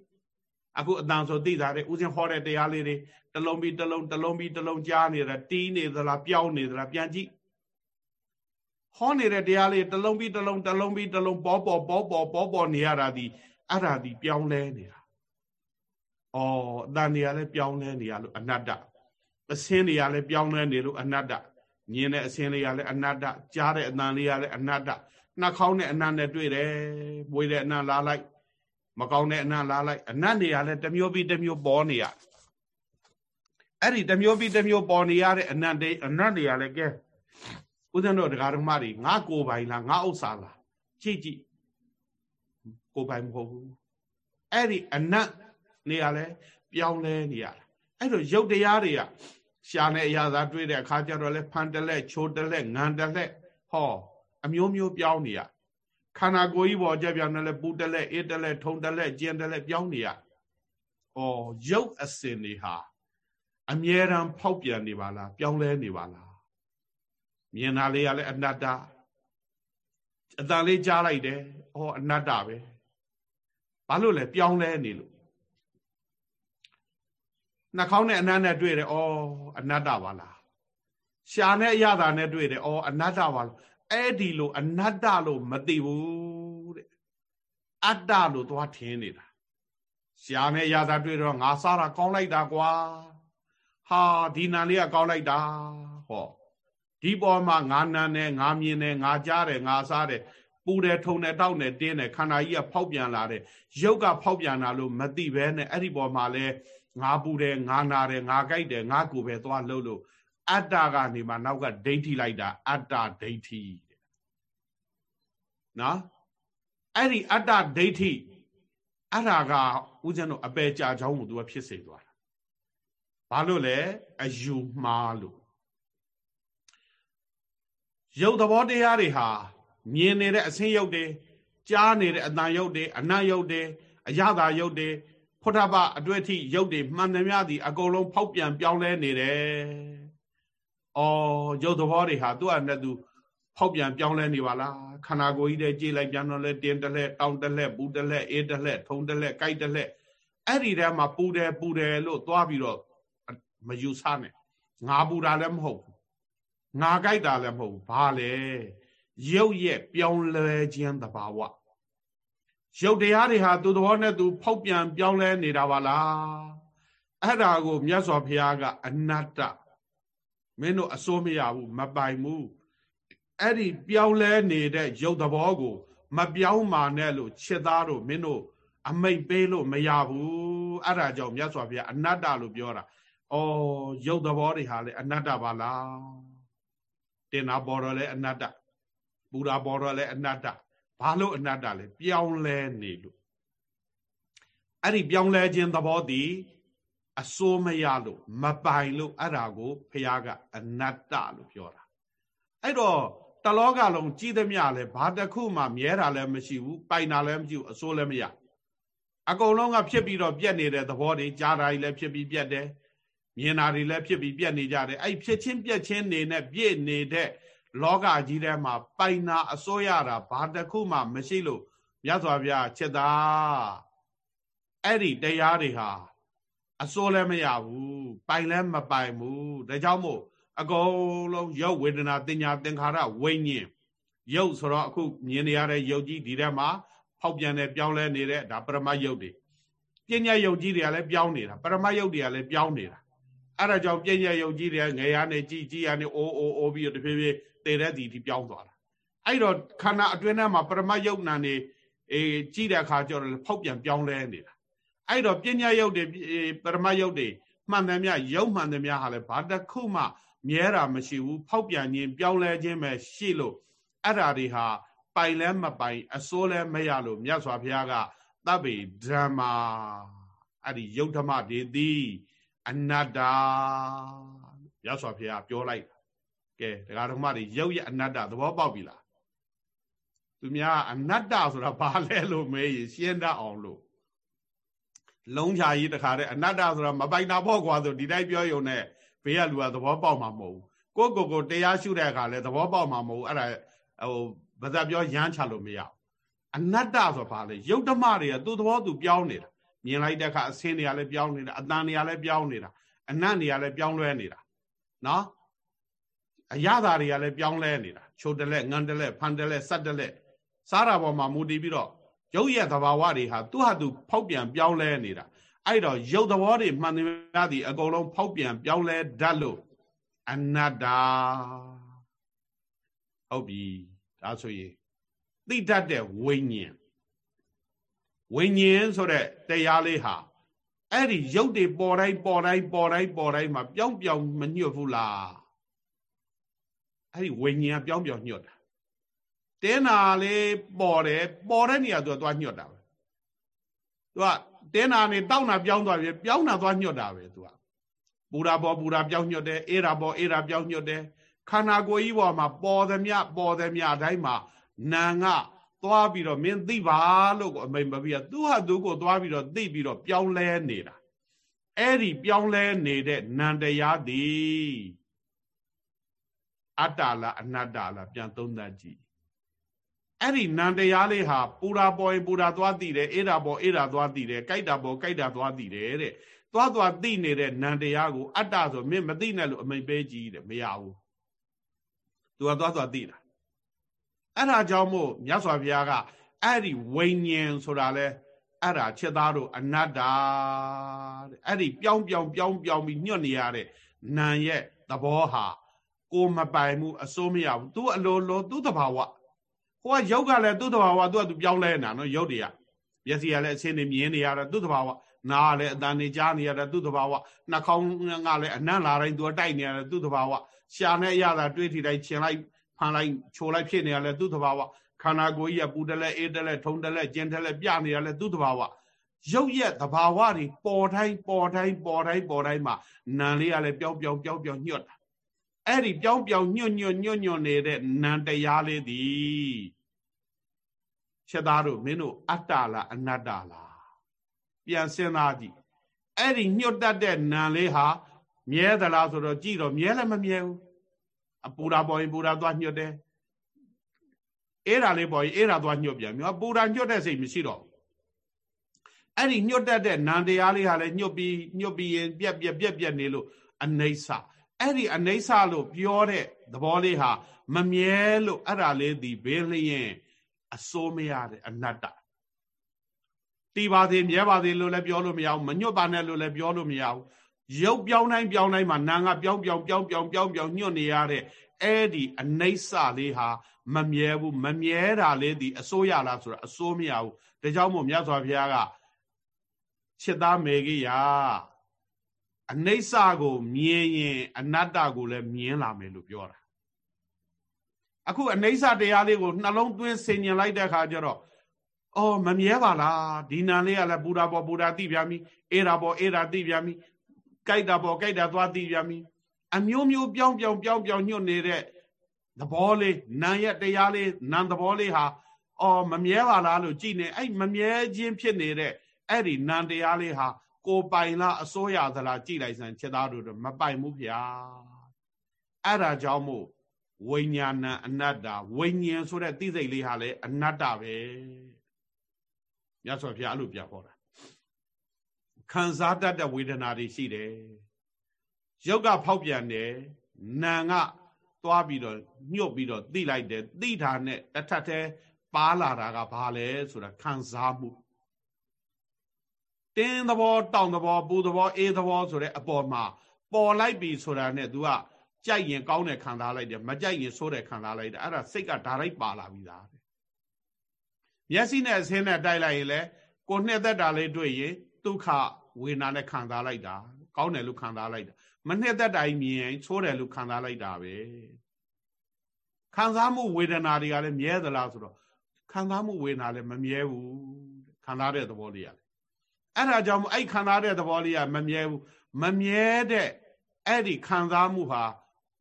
အခုအတန်ဆိုသိတာတဲ့ဥစဉ်ဟောတဲ့တရားလေးတွေတလုံးပြီးတလုံးတလုံးပြီးတလုံးကြားနေတာတီးနေသလားပြောင်းနေသလားပြန်ကြည့်ဟောနေတဲ့တရားလေးတလုံးပြီးတလုံးတလုံးပြီးတလုံးပေါ်ပေါ်ပေါ်ပေါ်ပေါ်ပေါ်နေရတာဒီအဲ့ဒါဒီပြောင်းလဲနေတာဩအတန်တွေကလည်းပြောင်းလဲနေရလို့အနတ္တအစင်းတွေကလည်းပြောင်းလဲနေလို့အနတ္တမြင်တဲ့အစင်းလေးကလည်းအနတ္တကြားတဲ့အတန်လေးကလည်းအနတ္တနှာခေါင်းနဲ့အနတ်နဲ့တွေ့တယ်ပွေတဲ့အနတ်လာလိုက် မကောင်းတဲ့အနတ်လာလိုက်အနတ်တွေကလည်းတစ်မျိုးပြီးတစ်မျိုးပေါ်နေရအဲ့ဒီတစ်မျိုးပြီးတစ်မျိုးပေါ်နေရတဲ့အနတ်တွေအနတ်တွေကလည်းကဲဦးဇင်းတို့တရားဓမ္မတွေငါကိုပိုင်လားငါဥစ္စာလားကြည့်ကြည့်ကိုပိုင်မဟုတ်ဘူးအဲ့ဒီအနတ်နေရလဲပြောင်းလဲနေရတာအဲ့တော့ရုပ်တရားတွေကရှာနဲ့အရာသာတွေ့တဲ့အခါကျတော့လဲဖန်တလက်ချိုးတလက်ငံတလက်ဟော အမျိုးမျိုးပြောင်းနေရ ခန္ဓာကိုယ်ကြီးပေါ်ကြပြောင်းနေလဲပူတလက်အေးတလက်ထုံတလက်ကျင်တလက်ပြောင်းနေရဩရုပ်အစင်တွေဟာအမြဲတမ်းဖောက်ပြန်နေပါလားပြောင်းလဲနေပါလားမြင်တာလေးကလည်းအနတ္တအတန်လေးကြားလိုက်တယ်ဩအနတ္တပဲဘာလို့လဲပြောင်းလဲနေလို့နှာခေါင်းနဲ့အနတ်နဲ့တွေ့တယ်ဩအနတ္တပါလားရှာနဲ့အရသာနဲ့တွေ့တယ်ဩအနတ္တပါလား အဲ့ဒီလိုအနတ္တလို့မသိဘူးတဲ့အတ္တလို့သွားထင်နေတာရှာနဲ့အရသာတွေ့တော့ငါစားတာကောင်းလိုက်တာကွာဟာဒီနံလေးကကောင်းလိုက်တာဟောဒီပေါ်မှာငါနံနဲ့ငါမြင်နဲ့ငါကြားတယ်ငါစားတယ်ပူတယ်ထုံတယ်တောက်တယ်တင်းတယ်ခန္ဓာကြီးကဖောက်ပြန်လာတယ်ရုပ်ကဖောက်ပြန်လာလို့မသိဘဲနဲ့အဲ့ဒီပေါ်မှာလဲငါပူတယ်ငါနာတယ်ငါကြိုက်တယ်ငါကိုပဲသွားလှုပ်လို့ အတ္တကနေမှနောက်ကဒိဋ္ဌိလိုက်တာအတ္တဒိဋ္ဌိနော်အဲ့ဒီအတ္တဒိဋ္ဌိအဲ့ဒါကဦးဇင်းတို့အပေကြာချောင်းကိုသူကဖြစ်စေသွားတာဘာလို့လဲအယူမှားလို့ရုပ်သဘောတရားတွေဟာမြင်နေတဲ့အဆင်းရုပ်တွေကြားနေတဲ့အတန်ရုပ်တွေအနတ်ရုပ်တွေအရသာရုပ်တွေဖုထဘအတွေ့အထိရုပ်တွေမှန်သမျှသည်အကုန်လုံးဖောက်ပြန်ပြောင်းလဲနေတယ်။ အော်ရုပ်သဘောတွေဟာသူ့အနဲ့သူဖောက်ပြန်ပြောင်းလဲနေပါလားခန္ဓာကိုယ်ကြီးတည်းကြည်လိုက်ပြန်တော့လဲတင်းတလဲတောင်းတလဲပူတလဲအေးတလဲထုံတလဲကြိုက်တလဲအဲ့ဒီထဲမှာပူတယ်ပူတယ်လို့သွားပြီးတော့မယူဆနဲ့ငါပူတာလည်းမဟုတ်ဘူးငါကြိုက်တာလည်းမဟုတ်ဘူးဘာလဲရုပ်ရဲ့ပြောင်းလဲခြင်းသဘာဝရုပ်တရားတွေဟာသူ့သဘောနဲ့သူဖောက်ပြန်ပြောင်းလဲနေတာပါလားအဲ့ဒါကိုမြတ်စွာဘုရားကအနတ္တ မင်းတို့အစိုးမရဘူးမပိုင်ဘူးအဲ့ဒီပြောင်းလဲနေတဲ့ရုပ်သဘောကို မပြောင်းမာနဲ့လို့ချစ်သားတို့မင်းတို့အမိတ်ပေးလို့မရဘူးအဲ့ဒါကြောင့်မြတ်စွာဘုရားအနတ္တလို့ပြောတာဩရုပ်သဘောတွေဟာလေအနတ္တပါလားတင်တာပေါ်တော့လေအနတ္တပူတာပေါ်တော့လေအနတ္တဘာလို့အနတ္တလဲပြောင်းလဲနေလို့အဲ့ဒီပြောင်းလဲခြင်းသဘောတည် အစိုးမရလို့မပိုင်လို့အဲ့ဒါကိုဖះကအနတ္တလို့ပြောတာအဲ့တော့တလောကလုံးကြီးသမျှလဲဘာတစ်ခုမှမြဲတာလည်းမရှိဘူးပိုင်တာလည်းမရှိဘူးအစိုးလည်းမရအကုန်လုံးကဖြစ်ပြီးတော့ပြက်နေတဲ့သဘောတွေကြားတာတွေလည်းဖြစ်ပြီးပြက်တယ်မြင်တာတွေလည်းဖြစ်ပြီးပြက်နေကြတယ်အဲ့ဖြစ်ချင်းပြက်ချင်းနေနဲ့ပြည့်နေတဲ့လောကကြီးထဲမှာပိုင်နာအစိုးရတာဘာတစ်ခုမှမရှိလို့မြတ်စွာဘုရားချက်သားအဲ့ဒီတရားတွေဟာ အစိုးလည်းမရဘူးပိုင်လည်းမပိုင်ဘူးဒါကြောင့်မို့အကုန်လုံးရုပ်ဝေဒနာတင်ညာသင်္ခါရဝိညာဉ်ရုပ်ဆိုတော့အခုမြင်နေရတဲ့ရုပ်ကြီးဒီထဲမှာဖောက်ပြန်တဲ့ပြောင်းလဲနေတဲ့ဒါပရမတ်ရုပ်တွေပညာရုပ်ကြီးတွေကလည်းပြောင်းနေတာပရမတ်ရုပ်တွေကလည်းပြောင်းနေတာအဲ့ဒါကြောင့်ပညာရုပ်ကြီးတွေငယ်ရနဲ့ကြီးကြီးရနဲ့အိုးအိုးအိုးပြီးတော့တဖြည်းဖြည်းတည်တဲ့ဒီဒီပြောင်းသွားတာအဲ့တော့ခန္ဓာအတွင်းထဲမှာပရမတ်ရုပ်နာနေအေးကြီးတဲ့အခါကျတော့ဖောက်ပြန်ပြောင်းလဲနေတာ အဲ့တော့ပညာရုပ်တွေပရမတ်ရုပ်တွေမှန်တယ်မြရုပ်မှန်တယ်မြဟာလည်းဘာတစ်ခုမှမြဲတာမရှိဘူးဖောက်ပြန်ခြင်းပြောင်းလဲခြင်းပဲရှိလို့အဲ့ဓာတွေဟာပိုင်လဲမပိုင်အစိုးလဲမရလို့မြတ်စွာဘုရားကတပ်ပေဓမ္မာအဲ့ဒီယုတ်ဓမ္မတွေသည်အနတ္တမြတ်စွာဘုရားပြောလိုက်ကဲဒကာဓမ္မတွေယုတ်ရဲ့အနတ္တသဘောပေါက်ပြီလားသူများအနတ္တဆိုတာဘာလဲလို့မေးရင်ရှင်းတတ်အောင်လို့ လုံးချာကြီးတခါတည်းအနတ္တဆိုတာမပိုင်တာပေါ့ကွာဆိုဒီတိုင်းပြောရုံနဲ့ဘေးကလူကသဘောပေါက်မှာမဟုတ်ဘူးကိုကိုကိုတရားရှုတဲ့အခါလဲသဘောပေါက်မှာမဟုတ်ဘူးအဲ့ဒါဟိုဘာသာပြောရမ်းချလို့မရဘူးအနတ္တဆိုဘာလဲယုတ်ဓမ္မတွေကသူ့သဘောသူပြောင်းနေတာမြင်လိုက်တဲ့အခါအစင်းတွေကလည်းပြောင်းနေတာအတန်တွေကလည်းပြောင်းနေတာအနတ်တွေကလည်းပြောင်းလဲနေတာနော်အရသာတွေကလည်းပြောင်းလဲနေတာချိုတလက်ငန်တလက်ဖန်တလက်စက်တလက်စားတာပေါ်မှာမူတည်ပြီးတော့ ရုပ်ရဲ့သဘာဝတွေဟာသူ့ဟာသူဖောက်ပြန်ပြောင်းလဲနေတာအဲ့တော့ရုပ်သဘောတွေမှန်သမျှသည်အကုန်လုံးဖောက်ပြန်ပြောင်းလဲတတ်လို့အနတ္တဟုတ်ပြီဒါဆိုရင်သိတတ်တဲ့ဝိညာဉ်ဝိညာဉ်ဆိုတဲ့တရားလေးဟာအဲ့ဒီရုပ်တွေပေါ်တိုင်းပေါ်တိုင်းပေါ်တိုင်းပေါ်တိုင်းမှာပြောင်းပြောင်းမညွတ်ဘူးလားအဲ့ဒီဝိညာဉ်ကပြောင်းပြောင်းညွတ် တာတင်းနာလေးပေါ်တယ်ပေါ်တဲ့နေရာသူကသွားညွတ်တာပဲသူကတင်းနာနေတောက်နာပြောင်းသွားပြီပြောင်းနာသွားညွတ်တာပဲသူကပူရာပေါ်ပူရာပြောင်းညွတ်တယ်အေးရာပေါ်အေးရာပြောင်းညွတ်တယ်ခန္ဓာကိုယ်ကြီးပေါ်မှာပေါ်သမျှပေါ်သမျှအတိုင်းမှာနာငါသွားပြီးတော့မင်းသိပါလို့ကိုအမိန်မပြသူဟာသူကိုသွားပြီးတော့သိပြီးတော့ပြောင်းလဲနေတာအဲ့ဒီပြောင်းလဲနေတဲ့နန္တရားသည်အတ္တလားအနတ္တလားပြန်သုံးသပ်ကြည့် အဲ့ဒီနန္တရားလေးဟာပူရာပေါ်ရင်ပူရာသွားသိတယ်အေးတာပေါ်အေးတာသွားသိတယ်ကြိုက်တာပေါ်ကြိုက်တာသွားသိတယ်တဲ့သွားသွားသိနေတဲ့နန္တရားကိုအတ္တဆိုမင်းမသိနဲ့လို့အမိန်ပေးကြည့်တယ်မရဘူးသူကသွားသွားသိတာအဲ့ဒါကြောင့်မို့မြတ်စွာဘုရားကအဲ့ဒီဝိညာဉ်ဆိုတာလဲအဲ့ဒါချက်သားတို့အနတ္တတဲ့အဲ့ဒီပြောင်းပြောင်းပြောင်းပြောင်းပြီးညွတ်နေရတဲ့နာရဲ့သဘောဟာကိုမပိုင်မှုအစိုးမရဘူးသူအလိုလိုသူ့တဘာဝ ဟိုကရုပ်ကလည်းသူ့တဘာဝသူကသူပြောင်းလဲနေတာနော်ရုပ်တွေကမျက်စိကလည်းအစင်းနေမြင်နေရတာသူ့တဘာဝနားလည်းအတန်နေကြားနေရတာသူ့တဘာဝနှာခေါင်းကလည်းအနံ့လာတိုင်းသူကတိုက်နေရတာသူ့တဘာဝရှာနဲ့အရသာတွေးထီတိုင်းချင်လိုက်ဖန်လိုက်ချိုလိုက်ဖြစ်နေရလဲသူ့တဘာဝခန္ဓာကိုယ်ကြီးကပူတလဲအေးတလဲထုံတလဲကျင်တလဲပြနေရလဲသူ့တဘာဝရုပ်ရက်တဘာဝတွေပေါ်တိုင်းပေါ်တိုင်းပေါ်တိုင်းပေါ်တိုင်းမှာနံလေးကလည်းပျောက်ပျောက်ပျောက်ပျောက်ညွတ်တာ အဲ့ဒီပြောင်းပြောင်းညွတ်ညွတ်ညွတ်ညွတ်နေတဲ့နံတရားလေးသည်ချက်သားတို့မင်းတို့အတ္တလားအနတ္တလားပြန်စဉ်းစားကြည့်အဲ့ဒီညွတ်တတ်တဲ့နံလေးဟာမြဲသလားဆိုတော့ကြည့်တော့မြဲလည်းမမြဲဘူးအပူရာပေါ်ရင်ပူရာသွားညွတ်တယ်အေးရာလေးပေါ်ရင်အေးရာသွားညွတ်ပြန်မြောပူရာညွတ်တဲ့စိတ်မရှိတော့အဲ့ဒီညွတ်တတ်တဲ့နံတရားလေးဟာလည်းညွတ်ပြီးညွတ်ပြီးရင်ပြက်ပြက်ပြက်ပြက်နေလို့အနိစ္စ အဲ့ဒီအနိစ္စလို့ပြောတဲ့သဘောလေးဟာမမြဲလို့အဲ့ဒါလေးဒီဘေးလျင်အစိုးမရတဲ့အနတ္တတီပါသေးမြဲပါသေးလို့လည်းပြောလို့မရဘူးမညွတ်ပါနဲ့လို့လည်းပြောလို့မရဘူးရုပ်ပြောင်းတိုင်းပြောင်းတိုင်းမှာနာငါပြောင်းပြောင်းပြောင်းပြောင်းပြောင်းပြောင်းညွတ်နေရတဲ့အဲ့ဒီအနိစ္စလေးဟာမမြဲဘူးမမြဲတာလေးဒီအစိုးရလားဆိုတော့အစိုးမရဘူးဒါကြောင့်မို့မြတ်စွာဘုရားကจิตသားမေကြီးရာ အနိစ္စကိုမြင်ရင်အနတ္တကိုလည်းမြင်လာမယ်လို့ပြောတာအခုအနိစ္စတရားလေးကိုနှလုံးသွင်းဆင်ញင်လိုက်တဲ့အခါကျတော့အော်မမြဲပါလားဒီနံလေးကလည်းပူတာပေါ်ပူတာသိပြန်ပြီအေးတာပေါ်အေးတာသိပြန်ပြီကြိုက်တာပေါ်ကြိုက်တာသွားသိပြန်ပြီအမျိုးမျိုးပြောင်းပြောင်းပြောင်းပြောင်းညွတ်နေတဲ့သဘောလေးနာရဲ့တရားလေးနာသဘောလေးဟာအော်မမြဲပါလားလို့ကြည်နေအဲ့မမြဲခြင်းဖြစ်နေတဲ့အဲ့ဒီနာတရားလေးဟာ ကိုပိုင်လားအစိုးရသလားကြည်လိုက်စမ်းချက်သားတို့တော့မပိုင်ဘူးဗျာအဲ့ဒါကြောင့်မို့ဝိညာဏအနတ္တဝိညာဉ်ဆိုတဲ့သိစိတ်လေးဟာလည်းအနတ္တပဲမြတ်စွာဘုရားအဲ့လိုပြဟောတာခံစားတတ်တဲ့ဝေဒနာတွေရှိတယ်ရုပ်ကဖောက်ပြန်တယ်နာကသွားပြီးတော့ညှုတ်ပြီးတော့သိလိုက်တယ်သိတာနဲ့တစ်ထပ်တည်းပါလာတာကဘာလဲဆိုတာခံစားမှု တင်းသဘောတောင်သဘောပူသဘောအေးသဘောဆိုတဲ့အပေါ်မှာပေါ်လိုက်ပြီဆိုတာနဲ့ तू ကကြိုက်ရင်ကောင်းတယ်ခံစားလိုက်တယ်မကြိုက်ရင်ဆိုးတယ်ခံစားလိုက်တယ်အဲ့ဒါစိတ်ကဒါရိုက်ပါလာပြီသားမျက်စိနဲ့အဆင်းနဲ့တိုက်လိုက်ရင်လေကိုနှစ်သက်တာလေးတွေ့ရင်ဒုက္ခဝေဒနာနဲ့ခံစားလိုက်တာကောင်းတယ်လို့ခံစားလိုက်တာမနှစ်သက်တာကြီးမြင်ရင်ဆိုးတယ်လို့ခံစားလိုက်တာပဲခံစားမှုဝေဒနာတွေကလည်းမြဲသလားဆိုတော့ခံစားမှုဝေဒနာလည်းမမြဲဘူးခံစားတဲ့သဘောလေးရတယ် အဲ့ဒါကြောင့်အဲ့ခံစားတဲ့သဘောလေးကမမြဲဘူးမမြဲတဲ့အဲ့ဒီခံစားမှုဟာ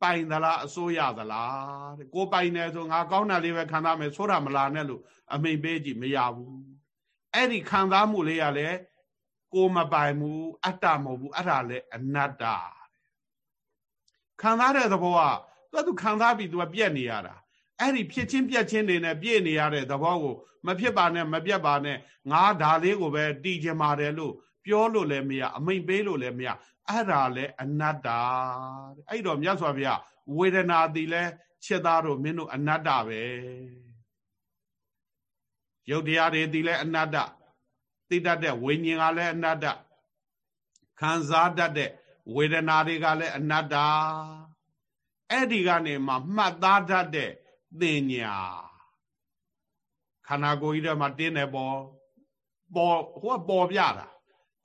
ပိုင်သလားအစိုးရသလားတဲ့ကိုပိုင်တယ်ဆိုငါကောင်းတာလေးပဲခံစားမယ်ဆိုတာမလာနဲ့လို့အမိန်ပေးကြည့်မရဘူးအဲ့ဒီခံစားမှုလေးကလည်းကိုမပိုင်ဘူးအတ္တမဟုတ်ဘူးအဲ့ဒါလည်းအနတ္တခံစားတဲ့သဘောကသူကသူခံစားပြီးသူကပြက်နေရတာ အဲ့ဒီဖြစ်ချင်းပြက်ချင်းတွေနဲ့ပြည့်နေရတဲ့သဘောကိုမဖြစ်ပါနဲ့မပြက်ပါနဲ့ငါဒါလေးကိုပဲတီးချင်ပါတယ်လို့ပြောလို့လည်းမရအမိန်ပေးလို့လည်းမရအဲ့ဒါလည်းအနတ္တအဲ့တော့မြတ်စွာဘုရားဝေဒနာသည်လဲချက်သားတို့မင်းတို့အနတ္တပဲရုပ်တရားတွေသည်လဲအနတ္တသိတတ်တဲ့ဝိညာဉ်ကလည်းအနတ္တခံစားတတ်တဲ့ဝေဒနာတွေကလည်းအနတ္တအဲ့ဒီကနေမှမှတ်သားတတ်တဲ့ သင်ညာခန္ဓာကိုယ်ကြီးထဲမှာတင်းတယ်ပေါ်ပေါ်ဟိုကပေါ်ပြတာ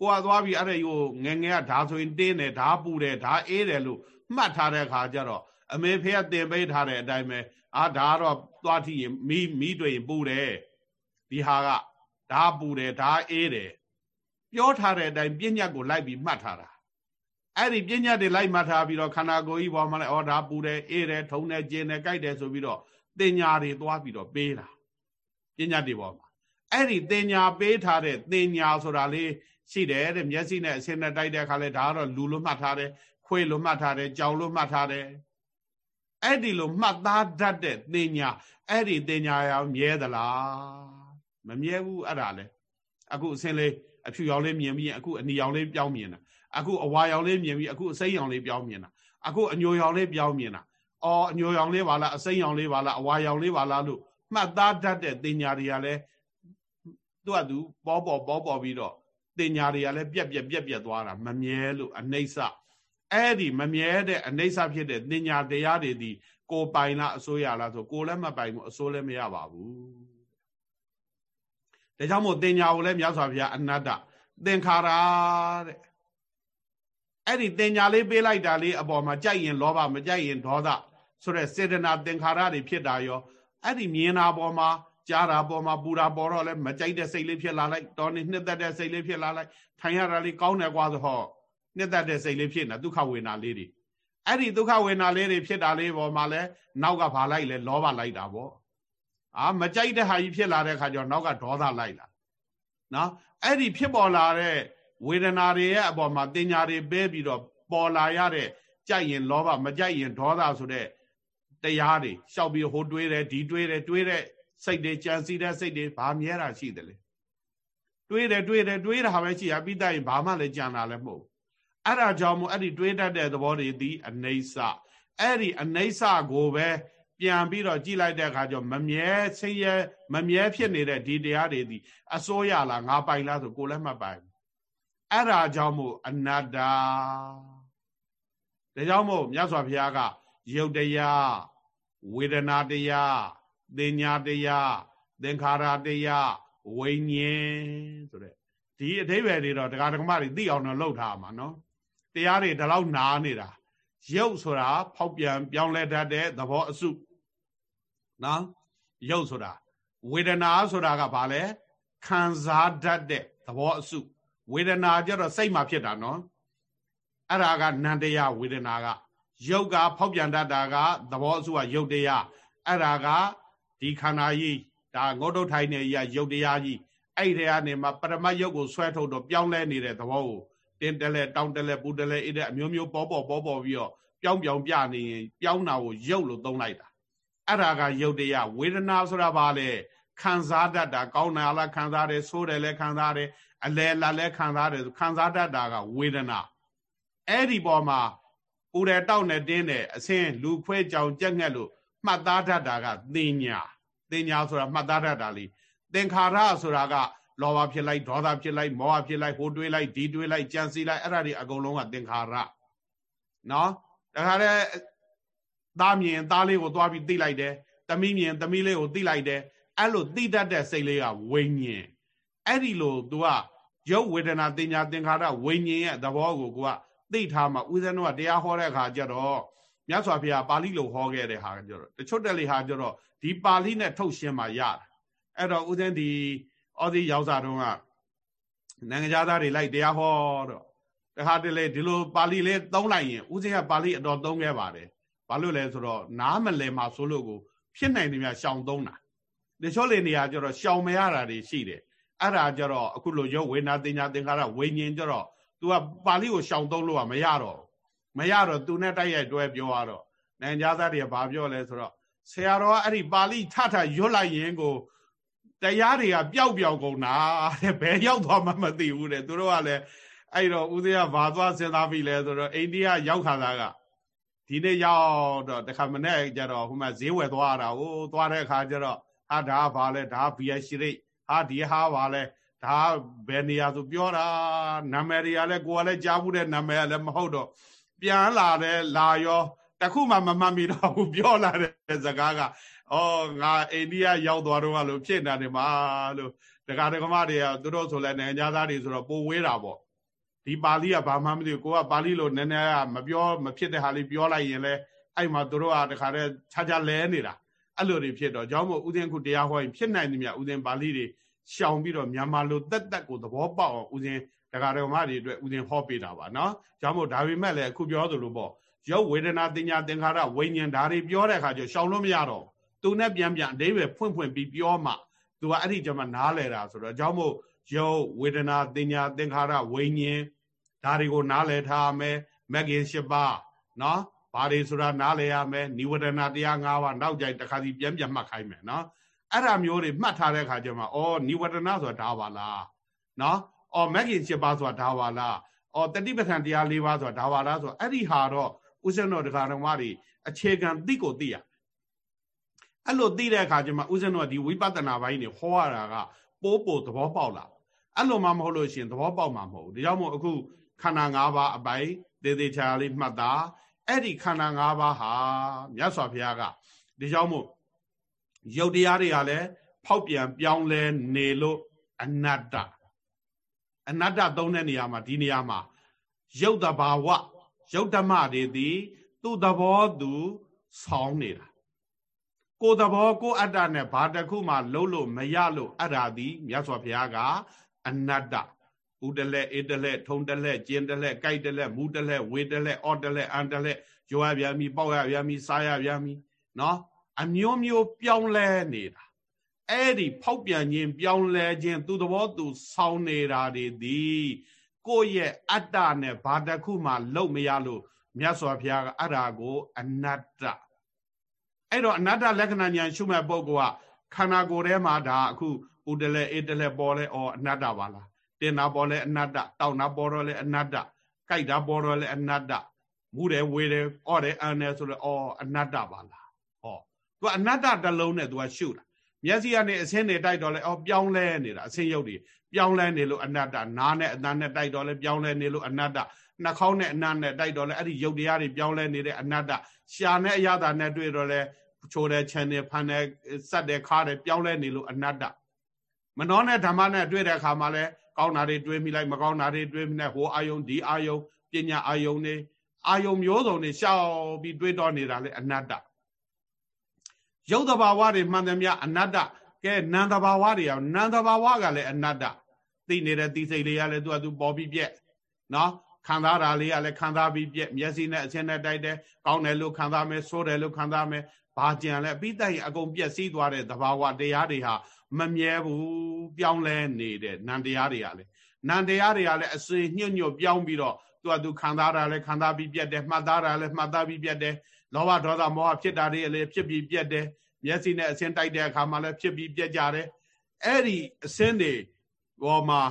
ကိုကသွားပြီးအဲ့ဒါကိုငငယ်ကဓာဆိုရင်တင်းတယ်ဓာပူတယ်ဓာအေးတယ်လို့မှတ်ထားတဲ့အခါကျတော့အမေဖေကတင်ပေးထားတဲ့အတိုင်းပဲအာဓာတော့သွားထိရင်မီးမီးတွေ့ရင်ပူတယ်ဒီဟာကဓာပူတယ်ဓာအေးတယ်ပြောထားတဲ့အတိုင်းပြဉ္ညတ်ကိုလိုက်ပြီးမှတ်ထားတာအဲ့ဒီပြဉ္ညတ်တွေလိုက်မှတ်ထားပြီးတော့ခန္ဓာကိုယ်ကြီးပေါ်မှာလည်းဩဓာပူတယ်အေးတယ်ထုံတယ်ကျင်တယ်ကြိုက်တယ်ဆိုပြီးတော့ တင်ညာတွေသွားပြီးတော့ပေးတာပြဉ္ညတ်တွေပေါ်မှာအဲ့ဒီတင်ညာပေးထားတဲ့တင်ညာဆိုတာလေးရှိတယ်တဲ့မျက်စိနဲ့အစင်းနဲ့တိုက်တဲ့အခါလဲဒါကတော့လူလို့မှတ်ထားတယ်ခွေလို့မှတ်ထားတယ်ကြောင်လို့မှတ်ထားတယ်အဲ့ဒီလိုမှတ်သားတတ်တဲ့တင်ညာအဲ့ဒီတင်ညာရောမြဲသလားမမြဲဘူးအဲ့ဒါလဲအခုအစင်းလေးအဖြူရောင်လေးမြင်ပြီးအခုအနီရောင်လေးပြောင်းမြင်တာအခုအဝါရောင်လေးမြင်ပြီးအခုအစိမ်းရောင်လေးပြောင်းမြင်တာအခုအညိုရောင်လေးပြောင်းမြင်တာ အော်အညိုရောင်လေးပါလားအစိမ်းရောင်လေးပါလားအဝါရောင်လေးပါလားလို့မှတ်သားတတ်တဲ့တင်ညာတွေကလည်းသူ့အတူပေါ်ပေါ်ပေါ်ပေါ်ပြီးတော့တင်ညာတွေကလည်းပြက်ပြက်ပြက်ပြက်သွားတာမမြဲလို့အနိစ္စအဲ့ဒီမမြဲတဲ့အနိစ္စဖြစ်တဲ့တင်ညာတရားတွေဒီကိုပိုင်လားအစိုးရလားဆိုကိုလည်းမပိုင်ဘူးအစိုးလည်းမရပါဘူးဒါကြောင့်မို့တင်ညာကိုလည်းမြတ်စွာဘုရားအနတ္တသင်္ခါရတဲ့အဲ့ဒီတင်ညာလေးပေးလိုက်တာလေးအပေါ်မှာကြိုက်ရင်လောဘမကြိုက်ရင်ဒေါသ ဆိုတဲ့စေတနာသင်္ခါရတွေဖြစ်တာရောအဲ့ဒီမြင်တာပေါ်မှာကြားတာပေါ်မှာပူတာပေါ်တော့လဲမကြိုက်တဲ့စိတ်လေးဖြစ်လာလိုက်တော်နေနှစ်သက်တဲ့စိတ်လေးဖြစ်လာလိုက်ထိုင်ရတာလေးကောင်းတယ်ကွာဆိုဟောနှစ်သက်တဲ့စိတ်လေးဖြစ်နေဒုက္ခဝေဒနာလေးတွေအဲ့ဒီဒုက္ခဝေဒနာလေးတွေဖြစ်တာလေးပေါ်မှာလဲနောက်ကဘာလိုက်လဲလောဘလိုက်တာပေါ့အာမကြိုက်တဲ့ဟာကြီးဖြစ်လာတဲ့ခါကျတော့နောက်ကဒေါသလိုက်လာနော်အဲ့ဒီဖြစ်ပေါ်လာတဲ့ဝေဒနာတွေရဲ့အပေါ်မှာတင်ညာတွေပဲပြီးတော့ပေါ်လာရတဲ့ကြိုက်ရင်လောဘမကြိုက်ရင်ဒေါသဆိုတဲ့ တရားတွေရှောက်ပြီးဟိုတွေးတယ်ဒီတွေးတယ်တွေးတဲ့စိတ်တွေကြံစီတဲ့စိတ်တွေဘာမြဲတာရှိတယ်လေတွေးတယ်တွေးတယ်တွေးတာပဲရှိရပြီးတိုက်ရင်ဘာမှလည်းကြံတာလည်းမဟုတ်အဲ့ဒါကြောင့်မို့အဲ့ဒီတွေးတတ်တဲ့သဘောတွေဒီအနေဆအဲ့ဒီအနေဆကိုပဲပြန်ပြီးတော့ကြည်လိုက်တဲ့အခါကျမမြဲဆင်းရဲမမြဲဖြစ်နေတဲ့ဒီတရားတွေဒီအစိုးရလားငါပိုင်လားဆိုကိုလည်းမပိုင်အဲ့ဒါကြောင့်မို့အနတ္တဒါကြောင့်မို့မြတ်စွာဘုရားကရုပ်တရား ဝေဒနာတရားသင်ညာတရားသင်္ခါရတရားဝိညာဉ်ဆိုတဲ့ဒီအထိပ္ပယ်တွေတော့တရားဓမ္မတွေသိအောင်တော့လုပ်ထားမှာနော်တရားတွေဒီလောက်နားနေတာရုပ်ဆိုတာဖောက်ပြန်ပြောင်းလဲတတ်တဲ့သဘောအစုနော်ရုပ်ဆိုတာဝေဒနာဆိုတာကဘာလဲခံစားတတ်တဲ့သဘောအစုဝေဒနာကြတော့စိတ်မှာဖြစ်တာနော်အဲ့ဒါကနန္တရားဝေဒနာက ရုပ်ကဖောက်ပြန်တတ်တာကသဘောအစုကရုပ်တရားအဲ့ဒါကဒီခန္ဓာကြီးဒါငုတ်တုတ်ထိုင်နေရရုပ်တရားကြီးအဲ့ဒီကနေမှပရမတ်ရုပ်ကိုဆွဲထုတ်တော့ပြောင်းလဲနေတဲ့သဘောကိုတင်းတလဲတောင်းတလဲပူတလဲအဲ့တဲ့အမျိုးမျိုးပေါ်ပေါ်ပေါ်ပေါ်ပြီးတော့ပြောင်းပြောင်းပြနေရင်ပြောင်းတာကိုရုပ်လို့သုံးလိုက်တာအဲ့ဒါကရုပ်တရားဝေဒနာဆိုတာဘာလဲခံစားတတ်တာကောင်းတာလားခံစားတယ်ဆိုးတယ်လည်းခံစားတယ်အလဲလာလည်းခံစားတယ်ခံစားတတ်တာကဝေဒနာအဲ့ဒီပေါ်မှာ ပူတယ်တောက်နေတင်းတယ်အစင်းလူခွဲကြောင်ကြက်ငှက်လို့မှတ်သားတတ်တာကသင်ညာသင်ညာဆိုတာမှတ်သားတတ်တာလေသင်္ခါရဆိုတာကလောဘဖြစ်လိုက်ဒေါသဖြစ်လိုက်မောဟဖြစ်လိုက်ဟိုတွေးလိုက်ဒီတွေးလိုက်ကြံစည်လိုက်အဲ့ဒါတွေအကုန်လုံးကသင်္ခါရနော်ဒါခါတဲ့သားမြင်သားလေးကိုသွားပြီးသိလိုက်တယ်သမီးမြင်သမီးလေးကိုသိလိုက်တယ်အဲ့လိုသိတတ်တဲ့စိတ်လေးကဝိညာဉ်အဲ့ဒီလို तू ကရုပ်ဝေဒနာတင်ညာသင်္ခါရဝိညာဉ်ရဲ့သဘောကိုကိုက သိထားမှဦးဇင်းတို့ကတရားဟောတဲ့အခါကျတော့မြတ်စွာဘုရားပါဠိလိုဟောခဲ့တဲ့ဟာကျတော့တချို့တက်လေဟာကျတော့ဒီပါဠိနဲ့ထုတ်ရှင်းမှရတယ်အဲ့တော့ဦးဇင်းဒီဩဒီရောက်စားတော့ကနိုင်ငံသားတွေလိုက်တရားဟောတော့တခါတလေဒီလိုပါဠိလေးသုံးလိုက်ရင်ဦးဇင်းကပါဠိအတော်သုံးခဲ့ပါတယ်ဘာလို့လဲဆိုတော့နားမလည်မှဆိုလို့ကိုဖြစ်နိုင်တယ်များရှောင်သုံးတာတချို့လေနေရာကျတော့ရှောင်မရတာတွေရှိတယ်အဲ့ဒါကျတော့အခုလိုရုပ်ဝေနာတင်ညာသင်္ခါရဝိညာဉ်ကျတော့ तू ကပါဠိကိုရှောင်သုံးလို့ကမရတော့မရတော့ तू နဲ့တိုက်ရိုက်တွဲပြောရတော့နိုင်ငံသားတွေကဘာပြောလဲဆိုတော့ဆရာတော်ကအဲ့ဒီပါဠိထထရွတ်လိုက်ရင်ကိုတရားတွေကပျောက်ပျောက်ကုန်တာတဲ့ဘယ်ရောက်သွားမှမသိဘူးတဲ့သူတို့ကလည်းအဲ့တော့ဦးသေးကဘာသွားစဉ်းစားပြီလဲဆိုတော့အိန္ဒိယရောက်ခါသားကဒီနေ့ရောက်တော့တခါမနေ့ကျတော့ဟိုမှာဈေးဝယ်သွားတာဟိုသွားတဲ့အခါကျတော့ဟာဒါဘာလဲဒါဘီယရှိရိတ်ဟာဒီဟာဘာလဲ ဒါဘယ်နေရာဆိုပြောတာနာမည်တွေကလည်းကိုယ်ကလည်းကြားဘူးတဲ့နာမည်ကလည်းမဟုတ်တော့ပြန်လာတယ်လာရောတခုမှမမှတ်မိတော့ဘူးပြောလာတဲ့စကားကဩငါအိန္ဒိယရောက်သွားတော့လို့ဖြစ်နေတယ်မှာလို့ဒကာဒကမတွေကသူတို့ဆိုလဲနိုင်ငံသားတွေဆိုတော့ပိုဝေးတာပေါ့ဒီပါဠိကဘာမှမသိဘူးကိုကပါဠိလို့နည်းနည်းမပြောမဖြစ်တဲ့ဟာလေးပြောလိုက်ရင်လဲအဲ့မှာသူတို့ကတခါတည်းခြားခြားလဲနေတာအဲ့လိုတွေဖြစ်တော့ကြောင့်မို့ဥစဉ်ခုတရားဟောရင်ဖြစ်နိုင်သမျှဥစဉ်ပါဠိတွေ ရှောင်ပြီးတော့မြန်မာလိုတက်တက်ကိုသဘောပေါက်အောင်ဥစဉ်ဒကာတော်မတွေအတွက်ဥစဉ်ဟောပေးတာပါနော်ကြောင့်မို့ဒါပေမဲ့လည်းအခုပြောသလိုပေါ့ရုပ်ဝေဒနာတင်ညာသင်္ခါရဝိညာဉ်ဒါတွေပြောတဲ့အခါကျရှောင်လို့မရတော့သူနဲ့ပြန်ပြန်အတိပဲဖွင့်ဖွင့်ပြီးပြောမှသူကအဲ့ဒီကျမှနားလဲတာဆိုတော့အကြောင်းမို့ရုပ်ဝေဒနာတင်ညာသင်္ခါရဝိညာဉ်ဒါတွေကိုနားလဲထားမယ်မဂ္ဂင်၈ပါးနော်ဘာတွေဆိုတာနားလဲရမယ်និဝရဏတရား၅ပါးနောက်ကြိုက်တစ်ခါစီပြန်ပြန်မှတ်ခိုင်းမယ်နော် အဲ့ဒါမျိုးတွေမှတ်ထားတဲ့အခါကျမှဩនិဝရဏဆိုတာဒါပါလားနော်ဩမဂ္ဂင်၈ပါးဆိုတာဒါပါလားဩတတိပဋ္ဌာန်တရား၄ပါးဆိုတာဒါပါလားဆိုအဲ့ဒီဟာတော့ဥစ္စံတော်တရားတော်မတွေအခြေခံသိကိုသိရအဲ့လိုသိတဲ့အခါကျမှဥစ္စံတော်ကဒီဝိပဿနာဘိုင်းနေဟောရတာကပိုးပို့သဘောပေါက်လာအဲ့လိုမှမဟုတ်လို့ရှိရင်သဘောပေါက်မှာမဟုတ်ဘူးဒါကြောင့်မို့အခုခန္ဓာ၅ပါးအပိုင်သေးသေးချာလေးမှတ်တာအဲ့ဒီခန္ဓာ၅ပါးဟာမြတ်စွာဘုရားကဒီကြောင့်မို့ ရုပ်တရားတွေကလည်းဖောက်ပြန်ပြောင်းလဲနေလို့အနတ္တအနတ္တသုံးတဲ့နေရာမှာဒီနေရာမှာရုပ်တဘာဝရုပ်ဓမ္မတွေသည်သူ့သဘောသူဆောင်းနေတာကိုယ်သဘောကိုယ်အတ္တနဲ့ဘာတစ်ခုမှလုံးလို့မရလို့အဲ့ဒါသည်မြတ်စွာဘုရားကအနတ္တဥတလဲအေတလဲထုံတလဲကျင်တလဲကြိုက်တလဲမူတလဲဝေတလဲအော့တလဲအန်တလဲကြွားပြန်ပြီပေါက်ရပြန်ပြီစားရပြန်ပြီနော် အမျိုးမျိုးပြောင်းလဲနေတာအဲ့ဒီဖောက်ပြန်ခြင်းပြောင်းလဲခြင်းသူသဘောသူဆောင်းနေတာတွေသည်ကိုယ့်ရဲ့အတ္တနဲ့ဘာတစ်ခုမှလုံမရလို့မြတ်စွာဘုရားကအဲ့ဒါကိုအနတ္တအဲ့တော့အနတ္တလက္ခဏာညာရှုမဲ့ပုဂ္ဂိုလ်ကခန္ဓာကိုယ်ထဲမှာဒါအခုဥတလဲအေတလဲပေါ်လဲဩအနတ္တပါလားတင်တာပေါ်လဲအနတ္တတောက်တာပေါ်တော့လဲအနတ္တကြိုက်တာပေါ်တော့လဲအနတ္တမူတယ်ဝေတယ်အော့တယ်အန်တယ်ဆိုတော့ဩအနတ္တပါလားဟော သူကအနတ္တတစ်လုံးနဲ့သူကရှုတာမျက်စိကနေအဆင်းနေတိုက်တော့လဲဩပြောင်းလဲနေတာအဆင်းရုပ်တွေပြောင်းလဲနေလို့အနတ္တနားနဲ့အတန်နဲ့တိုက်တော့လဲပြောင်းလဲနေလို့အနတ္တနှာခေါင်းနဲ့အနတ်နဲ့တိုက်တော့လဲအဲ့ဒီရုပ်တရားတွေပြောင်းလဲနေတဲ့အနတ္တရှာနဲ့အရသာနဲ့တွေ့တော့လဲချိုးတယ်ချန်တယ်ဖန်တယ်စက်တယ်ခါတယ်ပြောင်းလဲနေလို့အနတ္တမနှောနဲ့ဓမ္မနဲ့တွေ့တဲ့အခါမှာလဲကောင်းတာတွေတွေးမိလိုက်မကောင်းတာတွေတွေးမိနေဟိုအာယုံဒီအာယုံပညာအာယုံတွေအာယုံမျိုးစုံတွေရှောက်ပြီးတွေးတော့နေတာလေအနတ္တ ရုပ်တဘာဝတွေမှန်သမျှအနတ္တကဲနံတဘာဝတွေရောနံတဘာဝကလည်းအနတ္တသိနေတဲ့သိစိတ်လေးကလည်းသူကသူပေါ်ပြီးပြက်နော်ခံစားတာလေးကလည်းခံစားပြီးပြက်မျက်စိနဲ့အချင်းနဲ့တိုက်တယ်ကောင်းတယ်လို့ခံစားမယ်ဆိုးတယ်လို့ခံစားမယ်ဘာကြံလဲအပိတိုက်အကုန်ပြက်စီးသွားတဲ့သဘာဝတရားတွေဟာမမြဲဘူးပြောင်းလဲနေတဲ့နံတရားတွေကလည်းနံတရားတွေကလည်းအစဉ်ညှို့ညွတ်ပြောင်းပြီးတော့သူကသူခံစားတာလည်းခံစားပြီးပြက်တယ်မှတ်သားတာလည်းမှတ်သားပြီးပြက်တယ် လောဘဒေါသမောဟဖြစ်တာတွေလည်းဖြစ်ပြီးပြက်တယ်မျက်စိနဲ့အစင်းတိုက်တဲ့အခါမှာလည်းဖြစ်ပြီးပြက်ကြတယ်အဲ့ဒီအစင်းတွေဘောမှာ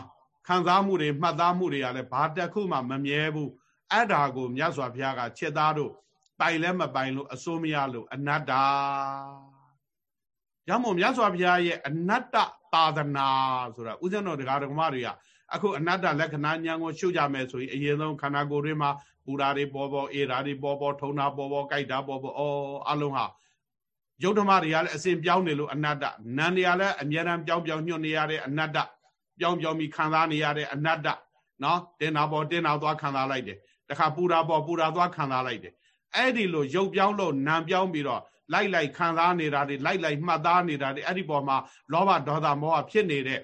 ခံစားမှုတွေမှတ်သားမှုတွေကလည်းဘာတစ်ခုမှမမြဲဘူးအဲ့ဒါကိုမြတ်စွာဘုရားကချက်သားတို့ပိုင်လဲမပိုင်လို့အစိုးမရလို့အနတ္တရမို့မြတ်စွာဘုရားရဲ့အနတ္တသာသနာဆိုတာဥစ္စံတော်တရားဓမ္မတွေက အခုအနတ္တလက္ခဏာဉာဏ်ကိုရှုကြမယ်ဆိုရင်အရင်ဆုံးခန္ဓာကိုယ်တွေမှာပူဓာတွေပေါ်ပေါ်အေဓာတွေပေါ်ပေါ်ထုံတာပေါ်ပေါ်ကြိုက်တာပေါ်ပေါ်အော်အလုံးဟာယုတ်ဓမ္မတွေကလည်းအစဉ်ပြောင်းနေလို့အနတ္တနန္တွေကလည်းအမြဲတမ်းပြောင်းပြောင်းညွတ်နေရတဲ့အနတ္တပြောင်းပြောင်းပြီးခံစားနေရတဲ့အနတ္တနော်တင်တာပေါ်တင်တာသွားခံစားလိုက်တယ်တခါပူတာပေါ်ပူတာသွားခံစားလိုက်တယ်အဲ့ဒီလိုရုပ်ပြောင်းလို့နာမ်ပြောင်းပြီးတော့လိုက်လိုက်ခံစားနေတာတွေလိုက်လိုက်မှတ်သားနေတာတွေအဲ့ဒီပေါ်မှာလောဘဒေါသမောဟဖြစ်နေတဲ့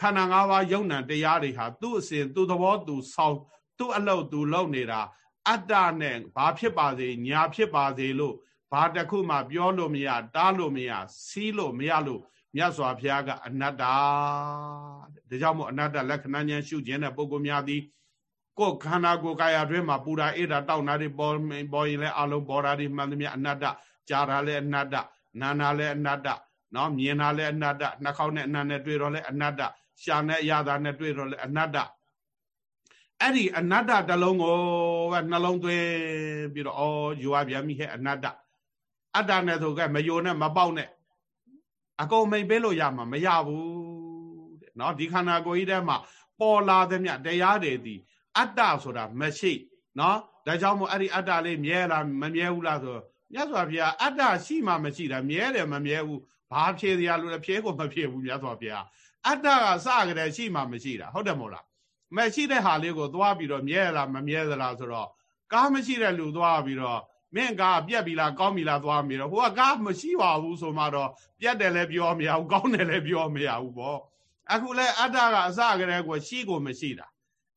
ခန္ဓာ၅ပါးယုံနံတရားတွေဟာသူ့အစဉ်သူ့သဘောသူဆောင်သူ့အလုပ်သူလုပ်နေတာအတ္တနဲ့ဘာဖြစ်ပါစေညာဖြစ်ပါစေလို့ဘာတခုမှပြောလို့မရတားလို့မရစီးလို့မရလို့မြတ်စွာဘုရားကအနတ္တဒါကြောင့်မို့အနတ္တလက္ခဏာဉာဏ်ရှုခြင်းတဲ့ပုဂ္ဂိုလ်များသည်ကိုယ်ခန္ဓာကိုယ်ကာယအတွင်းမှာပူတာအေးတာတောက်တာတွေပေါ်ပေါ်ရင်လည်းအလုံးပေါ်တာတွေမှန်သမျှအနတ္တကြားတာလည်းအနတ္တနာနာလည်းအနတ္တနော်မြင်တာလည်းအနတ္တနှာခေါင်းနဲ့အနတ်နဲ့တွေ့တော့လည်းအနတ္တ ရှာနဲ့အရသာနဲ့တွေ့တော့လည်းအနတ္တအဲ့ဒီအနတ္တတလုံးကိုပဲနှလုံးသွင်းပြီးတော့ဩယူရပြန်ပြီဟဲ့အနတ္တအတ္တနဲ့ဆိုကဲမယိုနဲ့မပေါက်နဲ့အကုန်မိတ်ပေးလို့ရမှာမရဘူးတဲ့နော်ဒီခန္ဓာကိုယ်ကြီးထဲမှာပေါ်လာသည်မြတရားတွေဒီအတ္တဆိုတာမရှိနော်ဒါကြောင့်မို့အဲ့ဒီအတ္တလေးမြဲလားမမြဲဘူးလားဆိုမြတ်စွာဘုရားအတ္တရှိမှမရှိတာမြဲတယ်မမြဲဘူးဘာဖြေစရာလို့လဲဖြေကိုမဖြေဘူးမြတ်စွာဘုရား အတ္တကစကြတဲ့ရှိမှမရှိတာဟုတ်တယ်မို့လားမရှိတဲ့ဟာလေးကိုသွားပြီးတော့မြဲလားမမြဲသလားဆိုတော့ကားမရှိတဲ့လူသွားပြီးတော့မင်းကားပြက်ပြီလားကောင်းပြီလားသွားပြီးတော့ဟိုကကားမရှိပါဘူးဆိုမှတော့ပြက်တယ်လည်းပြောမရဘူးကောင်းတယ်လည်းပြောမရဘူးပေါ့အခုလဲအတ္တကအစကြတဲ့ကိုရှိကိုမရှိတာ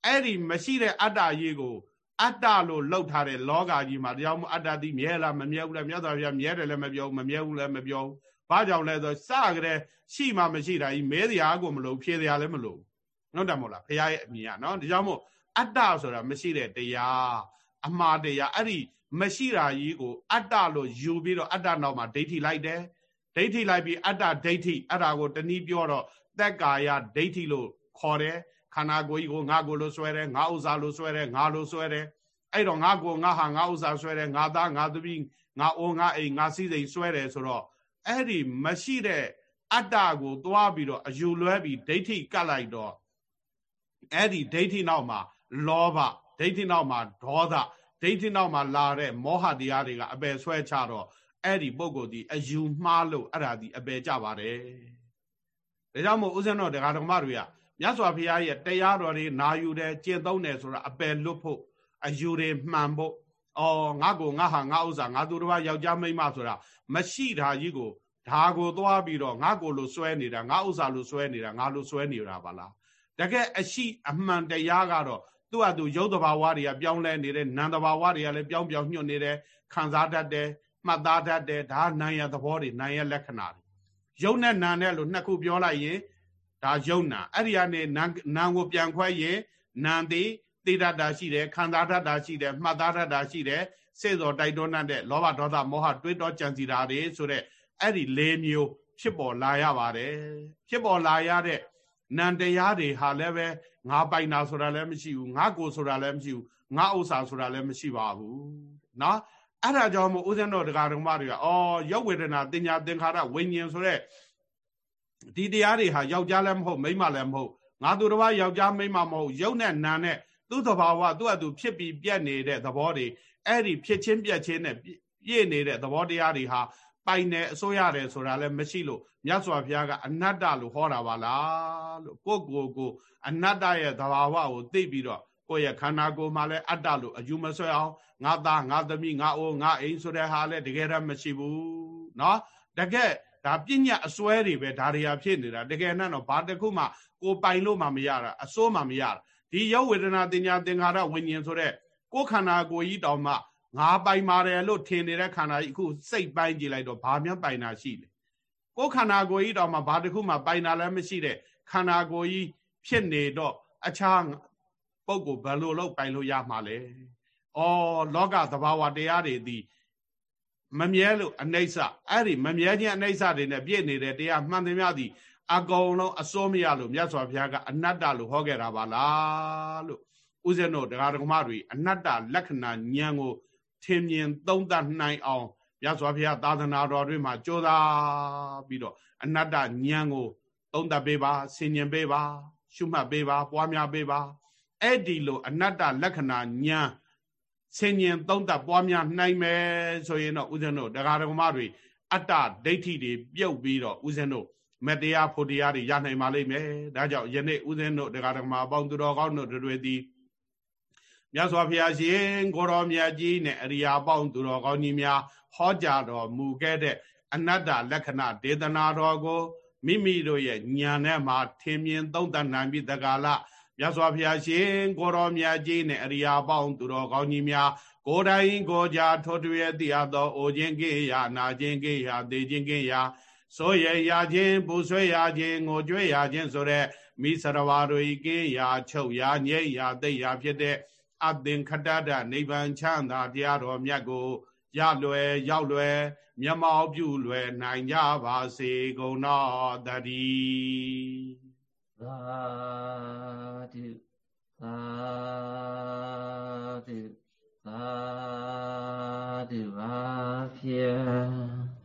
အဲ့ဒီမရှိတဲ့အတ္တရေးကိုအတ္တလို့လှုပ်ထားတဲ့လောကကြီးမှာတရားမှုအတ္တတိမြဲလားမမြဲဘူးလားမြတ်စွာဘုရားမြဲတယ်လည်းမပြောဘူးမမြဲဘူးလည်းမပြောဘူး ဘာကြောင့်လဲဆိုစကြတဲ့ရှိမှမရှိတာကြီးမဲစရာကိုမလို့ဖြေစရာလည်းမလို့ဟုတ်တယ်မဟုတ်လားဘုရားရဲ့အမြင်ကနော်ဒါကြောင့်မို့အတ္တဆိုတာမရှိတဲ့တရားအမှားတရားအဲ့ဒီမရှိတာကြီးကိုအတ္တလို့ယူပြီးတော့အတ္တနောက်မှာဒိဋ္ဌိလိုက်တယ်ဒိဋ္ဌိလိုက်ပြီးအတ္တဒိဋ္ဌိအဲ့ဒါကိုတနည်းပြောတော့သက်ကာယဒိဋ္ဌိလို့ခေါ်တယ်ခန္ဓာကိုယ်ကြီးကိုငါကိုလို့ဆွဲတယ်ငါဥစ္စာလို့ဆွဲတယ်ငါလို့ဆွဲတယ်အဲ့တော့ငါကိုငါဟာငါဥစ္စာဆွဲတယ်ငါသားငါသမီးငါအိုးငါအိမ်ငါစည်းစိမ်ဆွဲတယ်ဆိုတော့ အဲ့ဒီမရှိတဲ့အတ္တကိုသွားပြီးတော့အယူလွဲပြီးဒိဋ္ဌိကတ်လိုက်တော့အဲ့ဒီဒိဋ္ဌိနောက်မှာလောဘဒိဋ္ဌိနောက်မှာဒေါသဒိဋ္ဌိနောက်မှာလာတဲ့မောဟတရားတွေကအပယ်ဆွဲချတော့အဲ့ဒီပုဂ္ဂိုလ်ဒီအယူမှားလို့အဲ့ဒါဒီအပယ်ကြပါတယ်ဒါကြောင့်မို့ဥစဉ်တော်တရားဓမ္မတွေကမြတ်စွာဘုရားရဲ့တရားတော်တွေနာယူတယ်ကျင့်သုံးတယ်ဆိုတာအပယ်လွတ်ဖို့အယူတွေမှန်ဖို့ အော်ငါကိုငါဟာငါဥစ္စာငါသူတစ်ပါးယောက်ျားမိန်းမဆိုတာမရှိတာကြီးကိုဒါကိုသွားပြီးတော့ငါကိုလို့စွဲနေတာငါဥစ္စာလို့စွဲနေတာငါလို့စွဲနေတာပါလားတကယ်အရှိအမှန်တရားကတော့သူ့ဟာသူရုပ်တဘာဝတွေကပြောင်းလဲနေတယ်နာမ်တဘာဝတွေကလည်းပြောင်းပြောင်းညွတ်နေတယ်ခံစားတတ်တယ်မှတ်သားတတ်တယ်ဒါနာယသဘောတွေနာယလက္ခဏာတွေရုပ်နဲ့နာနဲ့လို့နှစ်ခုပြောလိုက်ရင်ဒါယုံနာအဲ့ဒီကနေနာကိုပြန်ခွဲရင်နာတိသိ တတ်တာရှိတယ်ခံစားတတ်တာရှိတယ်မှတ်သားတတ်တာရှိတယ်စေတော်တိုက်တွန်းတဲ့လောဘဒေါသမောဟတွေးတောကြံစီတာတွေဆိုတဲ့အဲ့ဒီ၄မျိုးဖြစ်ပေါ်လာရပါတယ်ဖြစ်ပေါ်လာရတဲ့နန္တရားတွေဟာလည်းပဲငါပိုင်တာဆိုတာလည်းမရှိဘူးငါကိုဆိုတာလည်းမရှိဘူးငါဥစ္စာဆိုတာလည်းမရှိပါဘူးเนาะအဲ့ဒါကြောင့်မို့ဥစဉ်တော်တရားတော်မတွေကအော်ရုပ်ဝေဒနာတင်ညာသင်္ခါရဝိညာဉ်ဆိုတဲ့ဒီတရားတွေဟာယောက်ျားလည်းမဟုတ်မိန်းမလည်းမဟုတ်ငါသူတစ်ပါးယောက်ျားမိန်းမမဟုတ်ရုပ်နဲ့နာနဲ့ သူ့သဘာဝသူ့အတူဖြစ်ပြီးပြက်နေတဲ့သဘောတွေအဲ့ဒီဖြစ်ချင်းပြက်ချင်းနဲ့ပြည့်နေတဲ့သဘောတရားတွေဟာပိုင်တယ်အစိုးရတယ်ဆိုတာလည်းမရှိလို့မြတ်စွာဘုရားကအနတ္တလို့ဟောတာပါလားလို့ကိုကိုကိုအနတ္တရဲ့သဘာဝကိုသိပြီးတော့ကိုယ့်ရဲ့ခန္ဓာကိုယ်မှာလည်းအတ္တလို့အယူမဆွဲအောင်ငါသားငါသမီးငါအိုးငါအိမ်ဆိုတဲ့ဟာလည်းတကယ်တော့မရှိဘူးเนาะတကယ်ဒါပညာအစွဲတွေပဲဒါတွေဟာဖြစ်နေတာတကယ်နဲ့တော့ဘာတစ်ခုမှကိုပိုင်လို့မှမရတာအစိုးမှမရတာ ဒီရုပ်ဝေဒနာတင်ညာသင်္ခါရဝิญဉ်ဆိုတဲ့ကိုယ်ခန္ဓာကိုယ်ကြီးတောင်မှငါပိုင်ပါတယ်လို့ထင်နေတဲ့ခန္ဓာကြီးအခုစိတ်ပိုင်းကြည့်လိုက်တော့ဘာမှပိုင်တာရှိလဲကိုယ်ခန္ဓာကိုယ်ကြီးတောင်မှဘာတစ်ခုမှပိုင်တာလည်းမရှိတဲ့ခန္ဓာကိုယ်ကြီးဖြစ်နေတော့အခြားပုဂ္ဂိုလ်ဘယ်လိုလုပ်ပိုင်လို့ရမှာလဲ။အော်လောကသဘာဝတရားတွေသည်မမြဲလို့အနိစ္စအဲ့ဒီမမြဲခြင်းအနိစ္စတွေနဲ့ပြည့်နေတဲ့တရားမှန်သမျှသည် အကုန်လုံးအစိုးမရလို့မြတ်စွာဘုရားကအနတ္တလို့ဟောခဲ့တာပါလားလို့ဥစဉ်တို့တရားဓမ္မတွေအနတ္တလက္ခဏာဉာဏ်ကိုထင်မြင်သုံးသပ်နိုင်အောင်မြတ်စွာဘုရားသာသနာတော်တွေမှာကြိုးစားပြီးတော့အနတ္တဉာဏ်ကိုသုံးသပ်ပေးပါဆင်ញင်ပေးပါ ရှုမှတ်ပေးပါ ပွားများပေးပါအဲ့ဒီလိုအနတ္တလက္ခဏာဉာဏ်ဆင်ញင်သုံးသပ်ပွားများနိုင်မယ်ဆိုရင်တော့ဥစဉ်တို့တရားဓမ္မတွေအတ္တဒိဋ္ဌိတွေပြုတ်ပြီးတော့ဥစဉ်တို့ မတရားဖို့တရားတွေရနိုင်ပါလိမ့်မယ်ဒါကြောင့်ယနေ့ဥစဉ်တို့တရားဓမ္မအပေါင်းသူတော်ကောင်းတို့တွေသည်မြတ်စွာဘုရားရှင်ကိုရောမြတ်ကြီးနဲ့အရိယာပေါင်းသူတော်ကောင်းကြီးများဟောကြားတော်မူခဲ့တဲ့အနတ္တလက္ခဏာဒေသနာတော်ကိုမိမိတို့ရဲ့ဉာဏ်နဲ့မှထင်မြင်သုံးသပ်နိုင်ပြီးတက္ကလာမြတ်စွာဘုရားရှင်ကိုရောမြတ်ကြီးနဲ့အရိယာပေါင်းသူတော်ကောင်းကြီးများကိုယ်တိုင်ကိုကြထိုးထွေသိအပ်သောအိုခြင်းကိရာနာခြင်းကိရာသေခြင်းကိရာ ဆိုရရခြင်းပူဆွေးရခြင်းငိုကြွေးရခြင်းဆိုတဲ့မိစရဝါတို့ဤကိရာချုပ်ရာငြိရာသိရာဖြစ်တဲ့အသင်္ခတတနိဗ္ဗာန်ချမ်းသာတရားတော်မြတ်ကိုရလွယ်ရောက်လွယ်မျက်မှောက်ပြုလွယ်နိုင်ကြပါစေကုန်တော်တည်းသာဓုသာဓုသာဓုပါဖြင့်